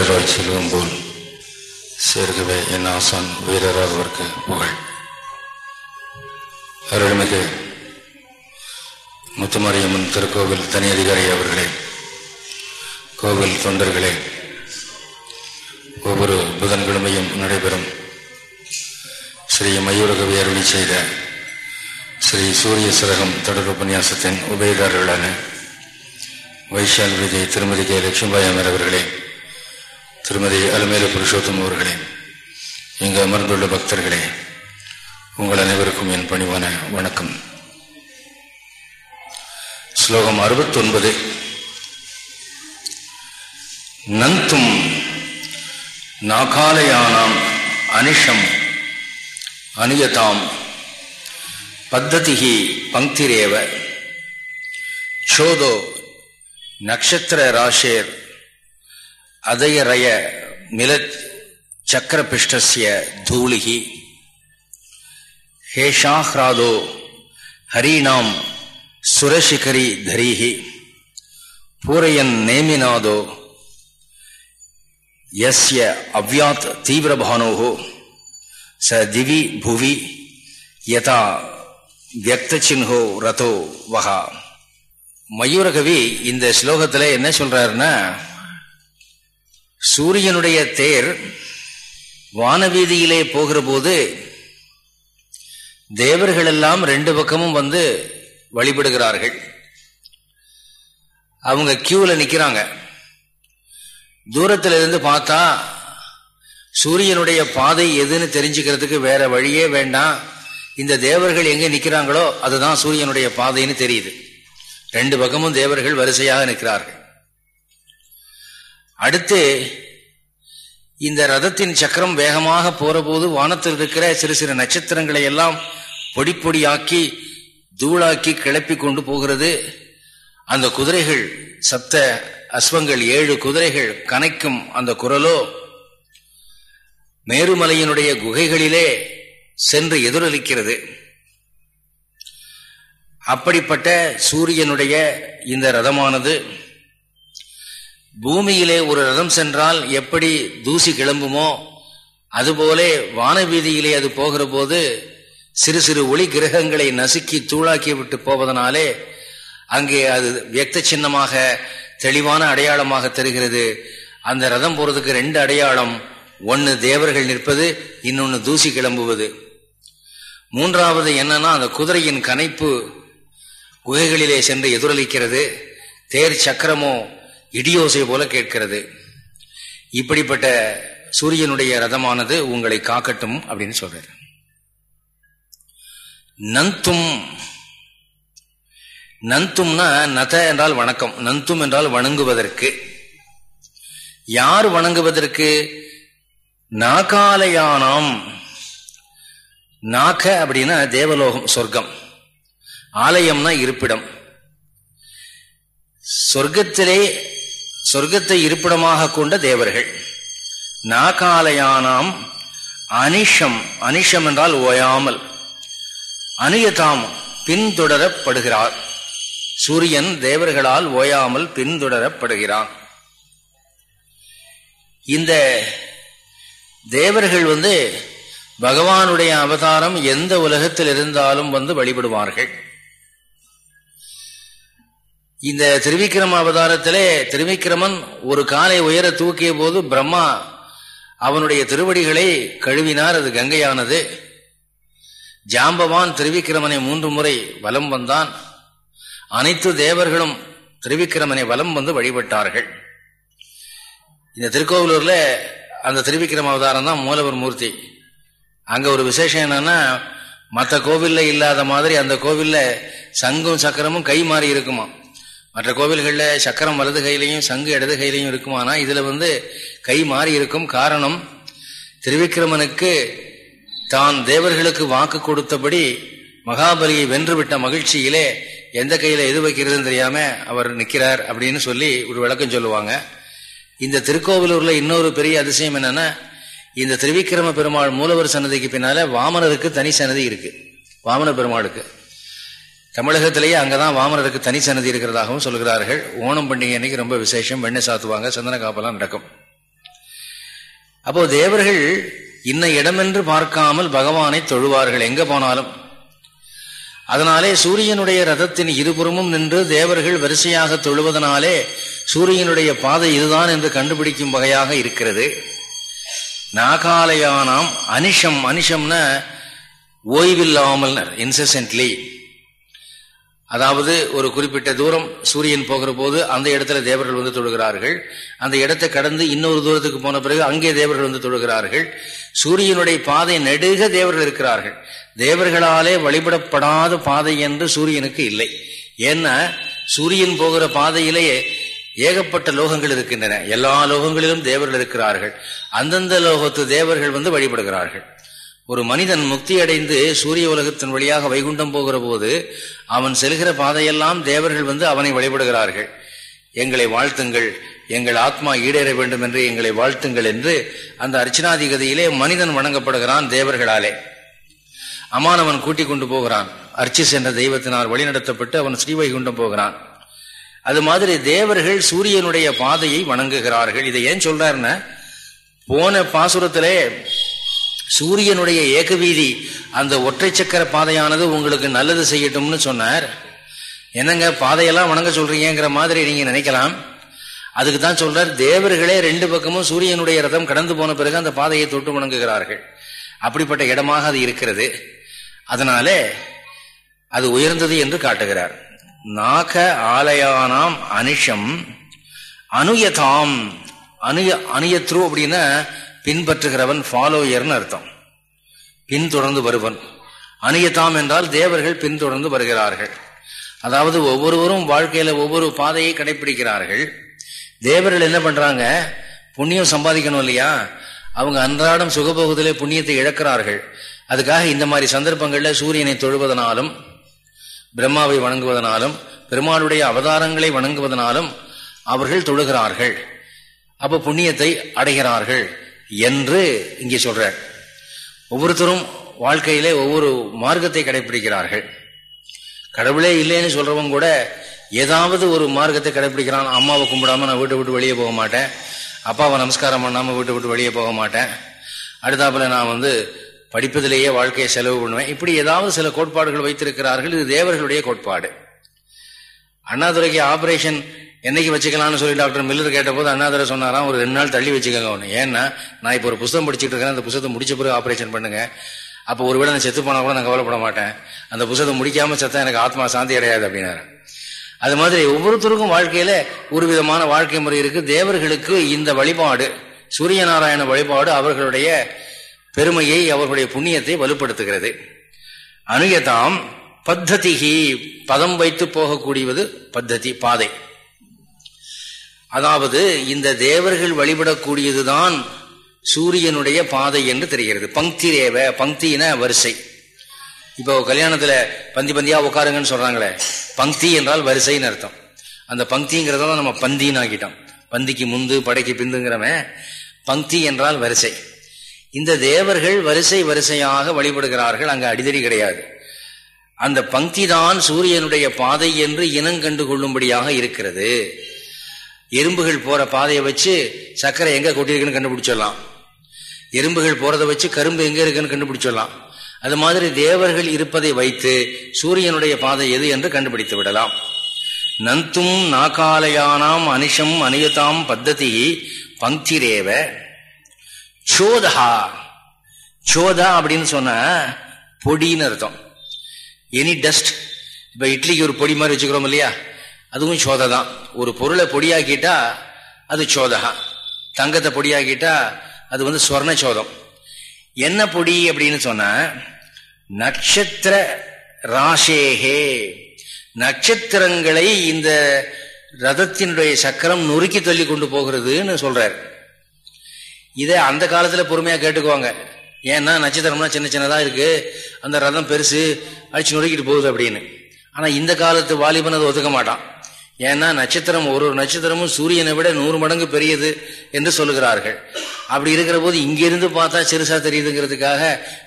வீரரால் செல்வம் போல் சேர்கவே என் ஆசான் வீரராகவர்க்கு புகழ். அருள்மிகு முத்துமாரியம்மன் திருக்கோவில் தனி அதிகாரி அவர்களே கோவில் தொண்டர்களே ஒவ்வொரு புதன்கிழமையும் நடைபெறும் ஸ்ரீ மயூரகவி அருளி செய்த ஸ்ரீ சூரிய சிலகம் தொடர் உபன்யாசத்தின் உபயதாரர்களான வைஷால் விஜய் திருமதி கே. லட்சுமிபாய் அமர் அவர்களே திருமதி அலமேல புருஷோத்தம் அவர்களே இங்கு அமர்ந்துள்ள பக்தர்களே உங்கள் அனைவருக்கும் என் பணிவான வணக்கம். ஸ்லோகம் அறுபத்தி ஒன்பது நந்தும் நாகாலயானாம் அனிஷம் அனியதாம் பத்ததிகி பங்கிரேவ சோதோ நக்ஷத்திர ராஷேர் அதயரய மிலத் சக்கரபிஷ்டசிய தூளிகி. ஹேஷாஹ்ராதோ ஹரீணாம் சுரசிகரி தரீஹி. பூரையன் நேமிநாதோ எஸ்ய அவ்யாத் தீவிரபானோகோ ச திவி புவி யதா வியக்தச்சின்ஹோ ரதோ வகா. மயூரகவி இந்த ஸ்லோகத்தில் என்ன சொல்றாருன்னா சூரியனுடைய தேர் வானவீதியிலே போகிற போது தேவர்கள் எல்லாம் ரெண்டு பக்கமும் வந்து வழிபடுகிறார்கள். அவங்க கியூல நிக்கிறாங்க. தூரத்துல இருந்து பார்த்தா சூரியனுடைய பாதை எதுன்னு தெரிஞ்சுக்கிறதுக்கு வேற வழியே வேண்டாம். இந்த தேவர்கள் எங்க நிக்கிறாங்களோ அதுதான் சூரியனுடைய பாதைன்னு தெரியுது. ரெண்டு பக்கமும் தேவர்கள் வரிசையாக நிற்கிறார்கள். அடுத்து இந்த ரதத்தின் சக்கரம் வேகமாக போற போது வானத்தில் இருக்கிற சிறு சிறு நட்சத்திரங்களை எல்லாம் பொடி பொடியாக்கி தூளாக்கி கிளப்பி கொண்டு போகிறது. அந்த குதிரைகள் சப்த அஸ்வங்கள் ஏழு குதிரைகள் கனைக்கும் அந்த குரலோ மேருமலையினுடைய குகைகளிலே சென்று எதிரொலிக்கிறது. அப்படிப்பட்ட சூரியனுடைய இந்த ரதமானது பூமியிலே ஒரு ரதம் சென்றால் எப்படி தூசி கிளம்புமோ அதுபோலே வானவீதியிலே அது போகிற போது சிறு சிறு ஒளி கிரகங்களை நசுக்கி தூளாக்கி விட்டு போவதனாலே அங்கே அது வியக்த சின்னமாக தெளிவான அடையாளமாக தெரிகிறது. அந்த ரதம் போறதுக்கு ரெண்டு அடையாளம் ஒன்னு தேவர்கள் நிற்பது இன்னொன்னு தூசி கிளம்புவது. மூன்றாவது என்னன்னா அந்த குதிரையின் கனைப்பு குகைகளிலே சென்று எதிரொலிக்கிறது. தேர் சக்கரமோ இடியோசை போல கேட்கிறது. இப்படிப்பட்ட சூரியனுடைய ரதமானது உங்களை காக்கட்டும் அப்படின்னு சொல்றாரு. நந்தும் நந்தும்னா நத என்றால் வணக்கம் நந்தும் என்றால் வணங்குவதற்கு. யார் வணங்குவதற்கு? நாகாலயானாம். நாக அப்படின்னா தேவலோகம் சொர்க்கம். ஆலயம்னா இருப்பிடம். சொர்க்கத்திலே சொர்க்கத்தை இருப்பிடமாக கொண்ட தேவர்கள். நாகாலயானாம் அனிஷம் அனிஷம் என்றால் ஓயாமல். அனுயதாம் பின்தொடரப்படுகிறார். சூரியன் தேவர்களால் ஓயாமல் பின்தொடரப்படுகிறான். இந்த தேவர்கள் வந்து பகவானுடைய அவதாரம் எந்த உலகத்தில் இருந்தாலும் வந்து வழிபடுவார்கள். இந்த திருவிக்கிரம அவதாரத்திலே திருவிக்கிரமன் ஒரு காலை உயர தூக்கிய போது பிரம்மா அவனுடைய திருவடிகளை கழுவினார் அது கங்கையானது. ஜாம்பவான் திருவிக்கிரமனை மூன்று முறை வலம் வந்தான். அனைத்து தேவர்களும் திருவிக்கிரமனை வலம் வந்து வழிபட்டார்கள். இந்த திருக்கோவிலூர்ல அந்த திருவிக்கிரம அவதாரம் தான் மூலவர் மூர்த்தி. அங்க ஒரு விசேஷம் என்னன்னா மற்ற கோவில்ல இல்லாத மாதிரி அந்த கோவில்ல சங்கும் சக்கரமும் கை மாறி இருக்குமா மற்ற கோவில்களில் சக்கரம் வலது கையிலையும் சங்கு இடது கையிலையும் இருக்குமானா இதுல வந்து கை மாறி இருக்கும் காரணம் திருவிக்கிரமனுக்கு தான் தேவர்களுக்கு வாக்கு கொடுத்தபடி மகாபலியை வென்றுவிட்ட மகிழ்ச்சியிலே எந்த கையில எது வைக்கிறதுன்னு தெரியாம அவர் நிக்கிறார் அப்படின்னு சொல்லி ஒரு விளக்கம் சொல்லுவாங்க. இந்த திருக்கோவிலூர்ல இன்னொரு பெரிய அதிசயம் என்னன்னா இந்த திருவிக்கிரம பெருமாள் மூலவர் சன்னதிக்கு பின்னால வாமனருக்கு தனி சன்னதி இருக்கு. வாமன பெருமாளுக்கு. தமிழகத்திலேயே அங்கதான் வாமனருக்கு தனி சன்னதி இருக்கிறதாகவும் சொல்கிறார்கள். ஓணம் பண்டிகை அன்னைக்கு ரொம்ப விசேஷம். வெண்ணெய் சாத்துவாங்க சந்தன காப்பெல்லாம் நடக்கும். அப்போ தேவர்கள் இன்ன இடமென்று பார்க்காமல் பகவானை தொழுவார்கள். எங்க போனாலும். அதனாலே சூரியனுடைய ரதத்தின் இருபுறமும் நின்று தேவர்கள் வரிசையாக தொழுவதனாலே சூரியனுடைய பாதை இதுதான் என்று கண்டுபிடிக்கும் வகையாக இருக்கிறது. நாகாலயானாம் அனிஷம். அனிஷம்னா ஓய்வில்லாமல் இன்சசென்ட்லி அதாவது ஒரு குறிப்பிட்ட தூரம் சூரியன் போகிற போது அந்த இடத்துல தேவர்கள் வந்து தொழுகிறார்கள். அந்த இடத்தை கடந்து இன்னொரு தூரத்துக்கு போன பிறகு அங்கே தேவர்கள் வந்து தொழுகிறார்கள். சூரியனுடைய பாதை நெடுக தேவர்கள் இருக்கிறார்கள். தேவர்களாலே வழிபடப்படாத பாதை என்று சூரியனுக்கு இல்லை. ஏன்னா சூரியன் போகிற பாதையிலேயே ஏகப்பட்ட லோகங்கள் இருக்கின்றன. எல்லா லோகங்களிலும் தேவர்கள் இருக்கிறார்கள். அந்தந்த லோகத்து தேவர்கள் வந்து வழிபடுகிறார்கள். ஒரு மனிதன் முக்தி அடைந்து சூரிய உலகத்தின் வழியாக வைகுண்டம் போகிற போது அவன் செல்கிற பாதையெல்லாம் தேவர்கள் வந்து அவனை வழிபடுகிறார்கள். எங்களை வாழ்த்துங்கள் எங்கள் ஆத்மா ஈடேற வேண்டும் என்று எங்களை வாழ்த்துங்கள் என்று அந்த அர்ச்சனாதிகதியிலே மனிதன் வணங்கப்படுகிறான் தேவர்களாலே. அமானவன் கூட்டிக் கொண்டு போகிறான். அர்ச்சிஸ் என்ற தெய்வத்தினால் வழிநடத்தப்பட்டு அவன் ஸ்ரீவைகுண்டம் போகிறான். அது மாதிரி தேவர்கள் சூரியனுடைய பாதையை வணங்குகிறார்கள். இதை ஏன் சொல்றாருன்னா போன பாசுரத்திலே சூரியனுடைய ஏகவீதி அந்த ஒற்றை சக்கர பாதையானது உங்களுக்கு நல்லது செய்யட்டும்னு சொன்னார். என்னங்க பாதையெல்லாம் வணங்க சொல்றீங்கிற மாதிரி நீங்க நினைக்கலாம். அதுக்கு தான் சொல்றார் தேவர்களே ரெண்டு பக்கமும் சூரியனுடைய ரதம் கடந்து போன பிறகு அந்த பாதையை தொட்டு வணங்குகிறார்கள். அப்படிப்பட்ட இடமாக அது இருக்கிறது. அதனாலே அது உயர்ந்தது என்று காட்டுகிறார். நாக ஆலயானாம் அனிஷம் அனுயதாம் அனுய அனுயத்ரு அப்படின்னா பின்பற்றுகிறவன் ஃபாலோயர்னு அர்த்தம். பின்தொடர்ந்து வருவன் அணியத்தாம் என்றால் தேவர்கள் பின்தொடர்ந்து வருகிறார்கள். அதாவது ஒவ்வொருவரும் வாழ்க்கையில ஒவ்வொரு பாதையை கடைபிடிக்கிறார்கள் தேவர்கள் என்ன பண்றாங்க? புண்ணியம் சம்பாதிக்கணும் இல்லையா? அவங்க அன்றாடம் சுகபோகத்திலே புண்ணியத்தை இழக்கிறார்கள். அதுக்காக இந்த மாதிரி சந்தர்ப்பங்கள்ல சூரியனை தொழுவதனாலும் பிரம்மாவை வணங்குவதனாலும் பெருமாளுடைய அவதாரங்களை வணங்குவதனாலும் அவர்கள் தொழுகிறார்கள். அப்ப புண்ணியத்தை அடைகிறார்கள். என்று இங்கே சொல்ற ஒவ்வொருத்தரும் வாழ்க்கையிலே ஒவ்வொரு மார்க்கத்தை கடைபிடிக்கிறார்கள் கடவுளே இல்லைன்னு சொல்றவங்க கூட ஏதாவது ஒரு மார்க்கத்தை கடைபிடிக்கிறான் அம்மாவை கும்பிடாம நான் வீட்டை விட்டு வெளியே போக மாட்டேன். அப்பாவை நமஸ்காரம் பண்ணாம வீட்டை விட்டு வெளியே போக மாட்டேன். அடுத்தாப்புல நான் வந்து படிப்பதிலேயே வாழ்க்கையை செலவு பண்ணுவேன். இப்படி ஏதாவது சில கோட்பாடுகள் வைத்திருக்கிறார்கள். இது தேவர்களுடைய கோட்பாடு. அண்ணாதுரைக்கு ஆபரேஷன் என்னைக்கு வச்சுக்கலாம்னு சொல்லி டாக்டர் மில்லர் கேட்டபோது அண்ணாதர சொன்னாராம் ஒரு ரெண்டு நாள் தள்ளி வச்சுக்கோங்க ஒன்று ஏன்னா நான் இப்போ ஒரு புத்தகம் படிச்சுட்டு இருக்கேன் அந்த புத்தகத்தை முடிச்ச பிறகு ஆப்ரேஷன் பண்ணுங்க. அப்போ ஒருவேளை நான் செத்து போனால் கூட நான் கவலைப்பட மாட்டேன். அந்த புத்தகத்தை முடிக்காமல் செத்தா எனக்கு ஆத்மா சாந்தி அடையாது அப்படின்னாரு. அது மாதிரி ஒவ்வொருத்தருக்கும் வாழ்க்கையில ஒரு விதமான வாழ்க்கை முறை இருக்கு. தேவர்களுக்கு இந்த வழிபாடு சூரிய நாராயண வழிபாடு அவர்களுடைய பெருமையை அவர்களுடைய புண்ணியத்தை வலுப்படுத்துகிறது. அணுகதாம் பத்ததிகி பதம் வைத்து போகக்கூடியவது பத்ததி பாதை. அதாவது இந்த தேவர்கள் வழிபடக்கூடியதுதான் சூரியனுடைய பாதை என்று தெரிகிறது. பங்கி ரேவ பங்கின வரிசை. இப்போ கல்யாணத்துல பந்தி பந்தியா உட்காருங்கன்னு சொல்றாங்களே பங்கி என்றால் வரிசைன்னு அர்த்தம். அந்த பங்கிங்கிறத நம்ம பந்தின்னு ஆக்கிட்டோம். பந்திக்கு முந்து படைக்கு பிந்துங்கிறவன் பங்கி என்றால் வரிசை. இந்த தேவர்கள் வரிசை வரிசையாக வழிபடுகிறார்கள் அங்கே அடிதடி கிடையாது. அந்த பங்கி தான் சூரியனுடைய பாதை என்று இனங்கண்டு கொள்ளும்படியாக இருக்கிறது. எறும்புகள் போற பாதையை வச்சு சர்க்கரை எங்க கொட்டிருக்குன்னு கண்டுபிடிச்சிடலாம். எறும்புகள் போறதை வச்சு கரும்பு எங்க இருக்குன்னு கண்டுபிடிச்சிடலாம். அது மாதிரி தேவர்கள் இருப்பதை வைத்து சூரியனுடைய பாதை எது என்று கண்டுபிடித்து விடலாம். நந்தும் நாகாலயானாம் அனிஷம் அனியதாம் பத்ததி பங்கிரேவ சோதா சோதா அப்படின்னு சொன்ன பொடின்னு அர்த்தம். எனி டஸ்ட் இப்ப இட்லிக்கு ஒரு பொடி மாதிரி வச்சுக்கிறோம் இல்லையா? அதுவும் சோதை தான் ஒரு பொருளை பொடியாக்கிட்டா அது சோதகா. தங்கத்தை பொடியாக்கிட்டா அது வந்து சொர்ண சோதம். என்ன பொடி அப்படின்னு சொன்ன நட்சத்திர ராசேகே. நட்சத்திரங்களை இந்த ரதத்தினுடைய சக்கரம் நொறுக்கி தள்ளி கொண்டு போகிறதுன்னு சொல்றாரு. இதை அந்த காலத்துல பொறுமையா கேட்டுக்குவாங்க. ஏன்னா நட்சத்திரம்னா சின்ன சின்னதா இருக்கு. அந்த ரதம் பெருசு அடிச்சு நொறுக்கிட்டு போகுது அப்படின்னு. ஆனா இந்த காலத்து வாலிபன் அதை ஒதுக்க மாட்டான். ஏன்னா நட்சத்திரம் ஒரு ஒரு நட்சத்திரமும் சூரியனை விட நூறு மடங்கு பெரியது என்று சொல்லுகிறார்கள். அப்படி இருக்கிற போது இங்கிருந்து பார்த்தா சிறுசா தெரியுதுங்கிறதுக்காக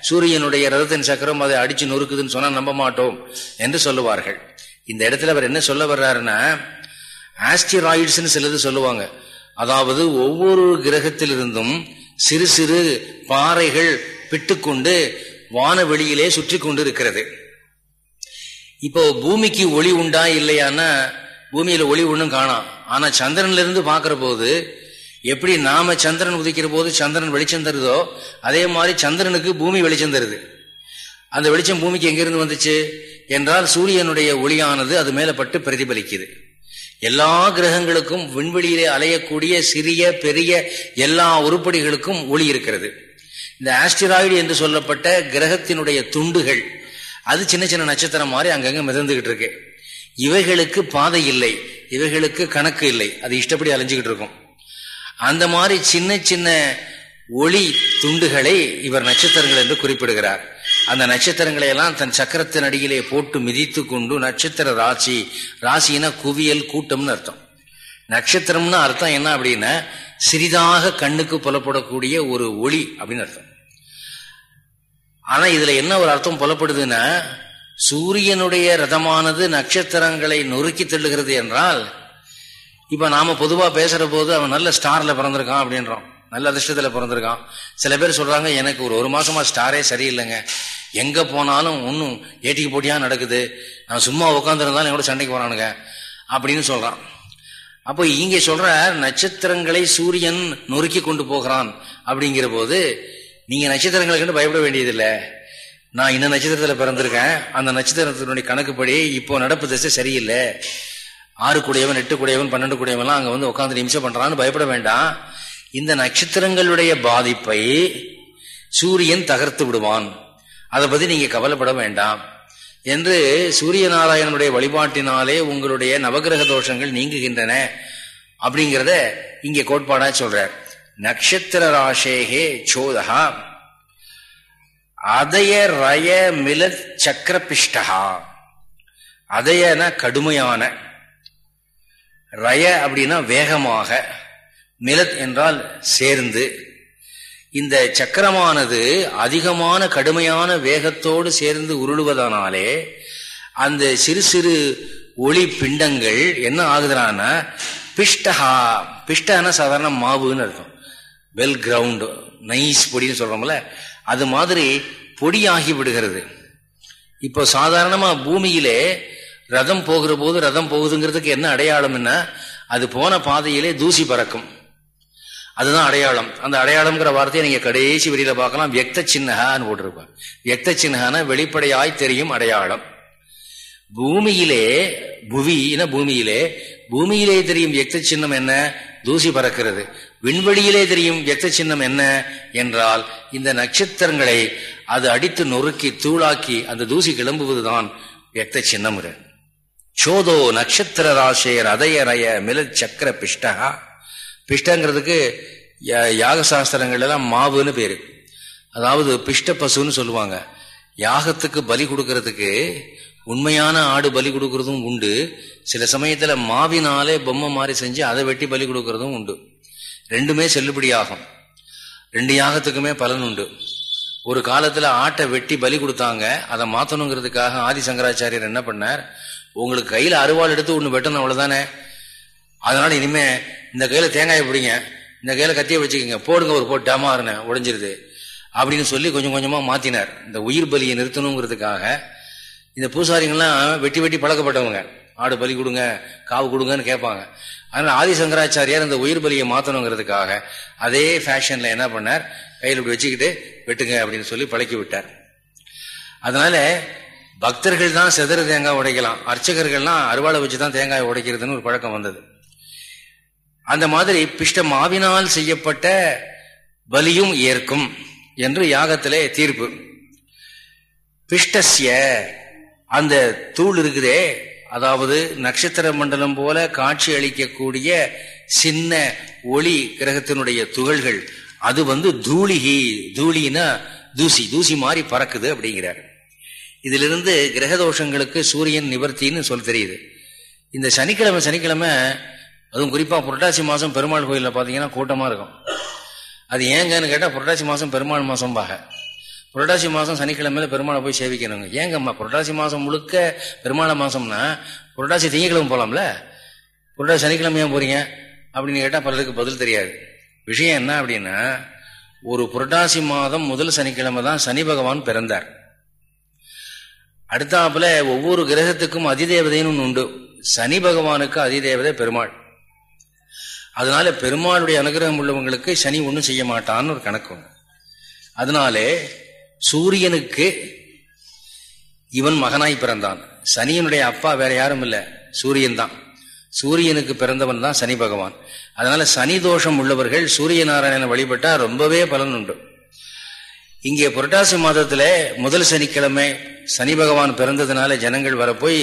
சூரியனுடைய ரதத்தின் சக்கரம் அதை அடிச்சு நொறுக்குதுன்னு சொன்னா நம்ப மாட்டோம் என்று சொல்லுவார்கள். இந்த இடத்துல அவர் என்ன சொல்ல வர்றாருன்னா ஆஸ்டிராய்ட்ஸ்ன்னு சிலது சொல்லுவாங்க. அதாவது ஒவ்வொரு கிரகத்திலிருந்தும் சிறு சிறு பாறைகள் பிட்டுக்கொண்டு வானவெளியிலே சுற்றி கொண்டு இருக்கிறது இப்போ பூமிக்கு ஒளி உண்டா இல்லையான்னா பூமியில ஒளி ஒன்றும் காணாம் ஆனா சந்திரன்ல இருந்து பாக்குற போது எப்படி நாம சந்திரன் உதிக்கிற போது சந்திரன் வெளிச்சம் தருதோ அதே மாதிரி சந்திரனுக்கு பூமி வெளிச்சம் தருது. அந்த வெளிச்சம் பூமிக்கு எங்கிருந்து வந்துச்சு? என்றால் சூரியனுடைய ஒளியானது அது மேல பட்டு பிரதிபலிக்குது. எல்லா கிரகங்களுக்கும் விண்வெளியிலே அலையக்கூடிய சிறிய பெரிய எல்லா உருப்படிகளுக்கும் ஒளி இருக்கிறது. இந்த ஆஸ்டிராய்டு என்று சொல்லப்பட்ட கிரகத்தினுடைய துண்டுகள் அது சின்ன சின்ன நட்சத்திரம் மாதிரி அங்கங்க மிதந்துகிட்டு இருக்கு. இவைகளுக்கு பாதை இல்லை. இவைகளுக்கு கணக்கு இல்லை. அது இஷ்டப்படி அலைஞ்சுக்கிட்டு இருக்கும். அந்த மாதிரி சின்ன சின்ன ஒளி துண்டுகளை இவர் நட்சத்திரங்கள் என்று குறிப்பிடுகிறார். அந்த நட்சத்திரங்களை எல்லாம் தன் சக்கரத்தின் அடியிலே போட்டு மிதித்து கொண்டு நட்சத்திர ராசி ராசினா குவியல் கூட்டம்னு அர்த்தம். நட்சத்திரம்னு அர்த்தம் என்ன அப்படின்னா சிறிதாக கண்ணுக்கு புலப்படக்கூடிய ஒரு ஒளி அப்படின்னு அர்த்தம். ஆனா இதுல என்ன ஒரு அர்த்தம் புலப்படுதுன்னா சூரியனுடைய ரதமானது நட்சத்திரங்களை நொறுக்கி தள்ளுகிறது என்றால் இப்ப நாம பொதுவா பேசுற போது அவன் நல்ல ஸ்டார்ல பிறந்திருக்கான் அப்படின்றோம். நல்ல அதிர்ஷ்டத்துல பிறந்திருக்கான். சில பேர் சொல்றாங்க எனக்கு ஒரு ஒரு மாசமா ஸ்டாரே சரியில்லைங்க. எங்க போனாலும் ஒன்னும் ஏட்டிக்கு போட்டியா நடக்குது. நான் சும்மா உட்காந்துருந்தாலும் என்னோட சண்டைக்கு போறானுங்க அப்படின்னு சொல்றான். அப்போ இங்க சொல்ற நட்சத்திரங்களை சூரியன் நொறுக்கி கொண்டு போகிறான் அப்படிங்கிற போது நீங்க நட்சத்திரங்களை பயப்பட வேண்டியதில்லை. நான் இந்த நட்சத்திரத்துல பிறந்திருக்கேன். அந்த நட்சத்திரத்தினுடைய கணக்குப்படி இப்போ நடப்பு திசை சரியில்லை. ஆறு கூடியவன் எட்டு கூடியவன் பன்னெண்டு கூடியவன்லாம் அங்க வந்து உட்காந்து நிமிஷம் பண்றான்னு பயப்பட வேண்டாம். இந்த நட்சத்திரங்களுடைய பாதிப்பை சூரியன் தகர்த்து விடுவான். அதை பத்தி நீங்க கவலைப்பட வேண்டாம். என்று சூரிய நாராயணனுடைய வழிபாட்டினாலே உங்களுடைய நவகிரக தோஷங்கள் நீங்குகின்றன அப்படிங்கிறத இங்க கோட்பாடா சொல்றார். நட்சத்திர ராசேகே சோதகா. அதய ரய மிலத் சக்கரபிஷ்டகா. அதயன கடுமையான. ரய அப்படின்னா வேகமாக. மிலத் என்றால் சேர்ந்து. இந்த சக்கரமானது அதிகமான கடுமையான வேகத்தோடு சேர்ந்து உருளுவதனாலே அந்த சிறு சிறு ஒளி பிண்டங்கள் என்ன ஆகுதுன்னா பிஷ்டஹா பிஷ்டனா சாதாரண மாவுன்னு இருக்கும் வெல் கிரவுண்டு நைஸ் பொடின்னு சொல்றோம்ல அது மாதிரி பொடியாகி விடுகிறது. இப்போ சாதாரணமாக பூமியிலே ரதம் போகிற போது ரதம் போகுதுங்கிறதுக்கு என்ன அடையாளம்னா அது போன பாதையிலே தூசி பறக்கும். அதுதான் அடையாளம். அந்த அடையாளம்ங்கிற வார்த்தையை நீங்க கடைசி வரியில பார்க்கலாம். வியக்த சின்னகான்னு போட்டிருப்பார். வியக்த சின்னகான வெளிப்படையாய் தெரியும் அடையாளம். பூமியிலே புவின பூமியிலே பூமியிலே தெரியும் வியக்த சின்னம் என்ன? தூசி பறக்கிறது. விண்வெளியிலே தெரியும் எத்த சின்னம் என்ன என்றால் இந்த நட்சத்திரங்களை அது அடித்து நொறுக்கி தூளாக்கி அந்த தூசி கிளம்புவதுதான் எத்த சின்னம் சோதோ நட்சத்திர ராசேர் அதயரய மில சக்கர பிஷ்டகா பிஷ்டங்கிறதுக்கு யாக சாஸ்திரங்கள் எல்லாம் மாவுன்னு பேரு. அதாவது பிஷ்ட பசுன்னு சொல்லுவாங்க. யாகத்துக்கு பலி கொடுக்கறதுக்கு உண்மையான ஆடு பலி கொடுக்கறதும் உண்டு. சில சமயத்துல மாவினாலே பொம்மை மாதிரி செஞ்சு அதை வெட்டி பலி கொடுக்கறதும் உண்டு. ரெண்டுமே செல்லுபடியாகும். ரெண்டு யாகத்துக்குமே பலன் உண்டு. ஒரு காலத்துல ஆட்டை வெட்டி பலி கொடுத்தாங்க அதை மாத்தணுங்கிறதுக்காக ஆதிசங்கராச்சாரியர் என்ன பண்ணார்? உங்களுக்கு கையில அருவாள் எடுத்து ஒண்ணு வெட்டணும் அவ்வளவுதானே? அதனால இனிமே இந்த கையில தேங்காயை பிடிங்க இந்த கையில கத்தியை வச்சுக்கோங்க போடுங்க ஒரு போட்டு டமாருன உடஞ்சிருது அப்படின்னு சொல்லி கொஞ்சம் கொஞ்சமா மாத்தினார். இந்த உயிர் பலியை நிறுத்தணுங்கிறதுக்காக இந்த பூசாரிங்கெல்லாம் வெட்டி வெட்டி பழக்கப்பட்டவங்க. ஆடு பலி கொடுங்க காவு கொடுங்கன்னு கேட்பாங்க. அதனால ஆதிசங்கராச்சாரியார் இந்த உயிர் பலியை மாத்தணுங்கிறதுக்காக அதே ஃபேஷன்ல என்ன பண்ணார்? கையில் இப்படி வச்சுக்கிட்டு வெட்டுங்க அப்படின்னு சொல்லி பழக்கி விட்டார். அதனால பக்தர்கள் தான் செதறு தேங்காய் உடைக்கலாம். அர்ச்சகர்கள்லாம் அருவாளை வச்சு தான் தேங்காய் உடைக்கிறதுன்னு ஒரு பழக்கம் வந்தது. அந்த மாதிரி பிஷ்ட மாவினால் செய்யப்பட்ட பலியும் ஏற்கும் என்று யாகத்திலே தீர்ப்பு. பிஷ்டசிய அந்த தூள் இருக்குதே அதாவது நட்சத்திர மண்டலம் போல காட்சி அளிக்கக்கூடிய சின்ன ஒளி கிரகத்தினுடைய துகள்கள். அது வந்து தூளிகி தூளினா தூசி தூசி மாதிரி பறக்குது அப்படிங்கிறார். இதிலிருந்து கிரக தோஷங்களுக்கு சூரியன் நிவர்த்தின்னு சொல் தெரியுது. இந்த சனிக்கிழமை சனிக்கிழமை அதுவும் குறிப்பா புரட்டாசி மாசம் பெருமாள் கோயிலில் பாத்தீங்கன்னா கூட்டமா இருக்கும். அது ஏங்கன்னு கேட்டா புரட்டாசி மாசம் பெருமாள் மாசம் பாக புரட்டாசி மாதம் சனிக்கிழமையில பெருமாளை போய் சேவிக்கணுங்க. ஏங்கம்மா புரட்டாசி மாதம் முழுக்க பெருமாள மாதம்னா புரட்டாசி திங்கக்கிழமை போலாம்ல? புரட்டாசி சனிக்கிழமை ஏன் போறீங்க? அப்படின்னு கேட்டால் பலருக்கு பதில் தெரியாது. விஷயம் என்ன அப்படின்னா ஒரு புரட்டாசி மாதம் முதல் சனிக்கிழமை தான் சனி பகவான் பிறந்தார். அடுத்தாப்புல ஒவ்வொரு கிரகத்துக்கும் அதிதேவதைன்னு உண்டு. சனி பகவானுக்கு அதிதேவதை பெருமாள். அதனால பெருமாளுடைய அனுகிரகம் உள்ளவங்களுக்கு சனி ஒன்றும் செய்ய மாட்டான்னு ஒரு கணக்கு அதனாலே சூரியனுக்கு இவன் மகனாய் பிறந்தான். சனியனுடைய அப்பா வேற யாரும் இல்லை. சூரியன் தான். சூரியனுக்கு பிறந்தவன் தான் சனி பகவான். அதனால சனி தோஷம் உள்ளவர்கள் சூரிய நாராயணன் வழிபட்டா ரொம்பவே பலன் உண்டு. இங்கே புரட்டாசி மாதத்துல முதல் சனிக்கிழமை சனி பகவான் பிறந்ததுனால ஜனங்கள் வரப்போய்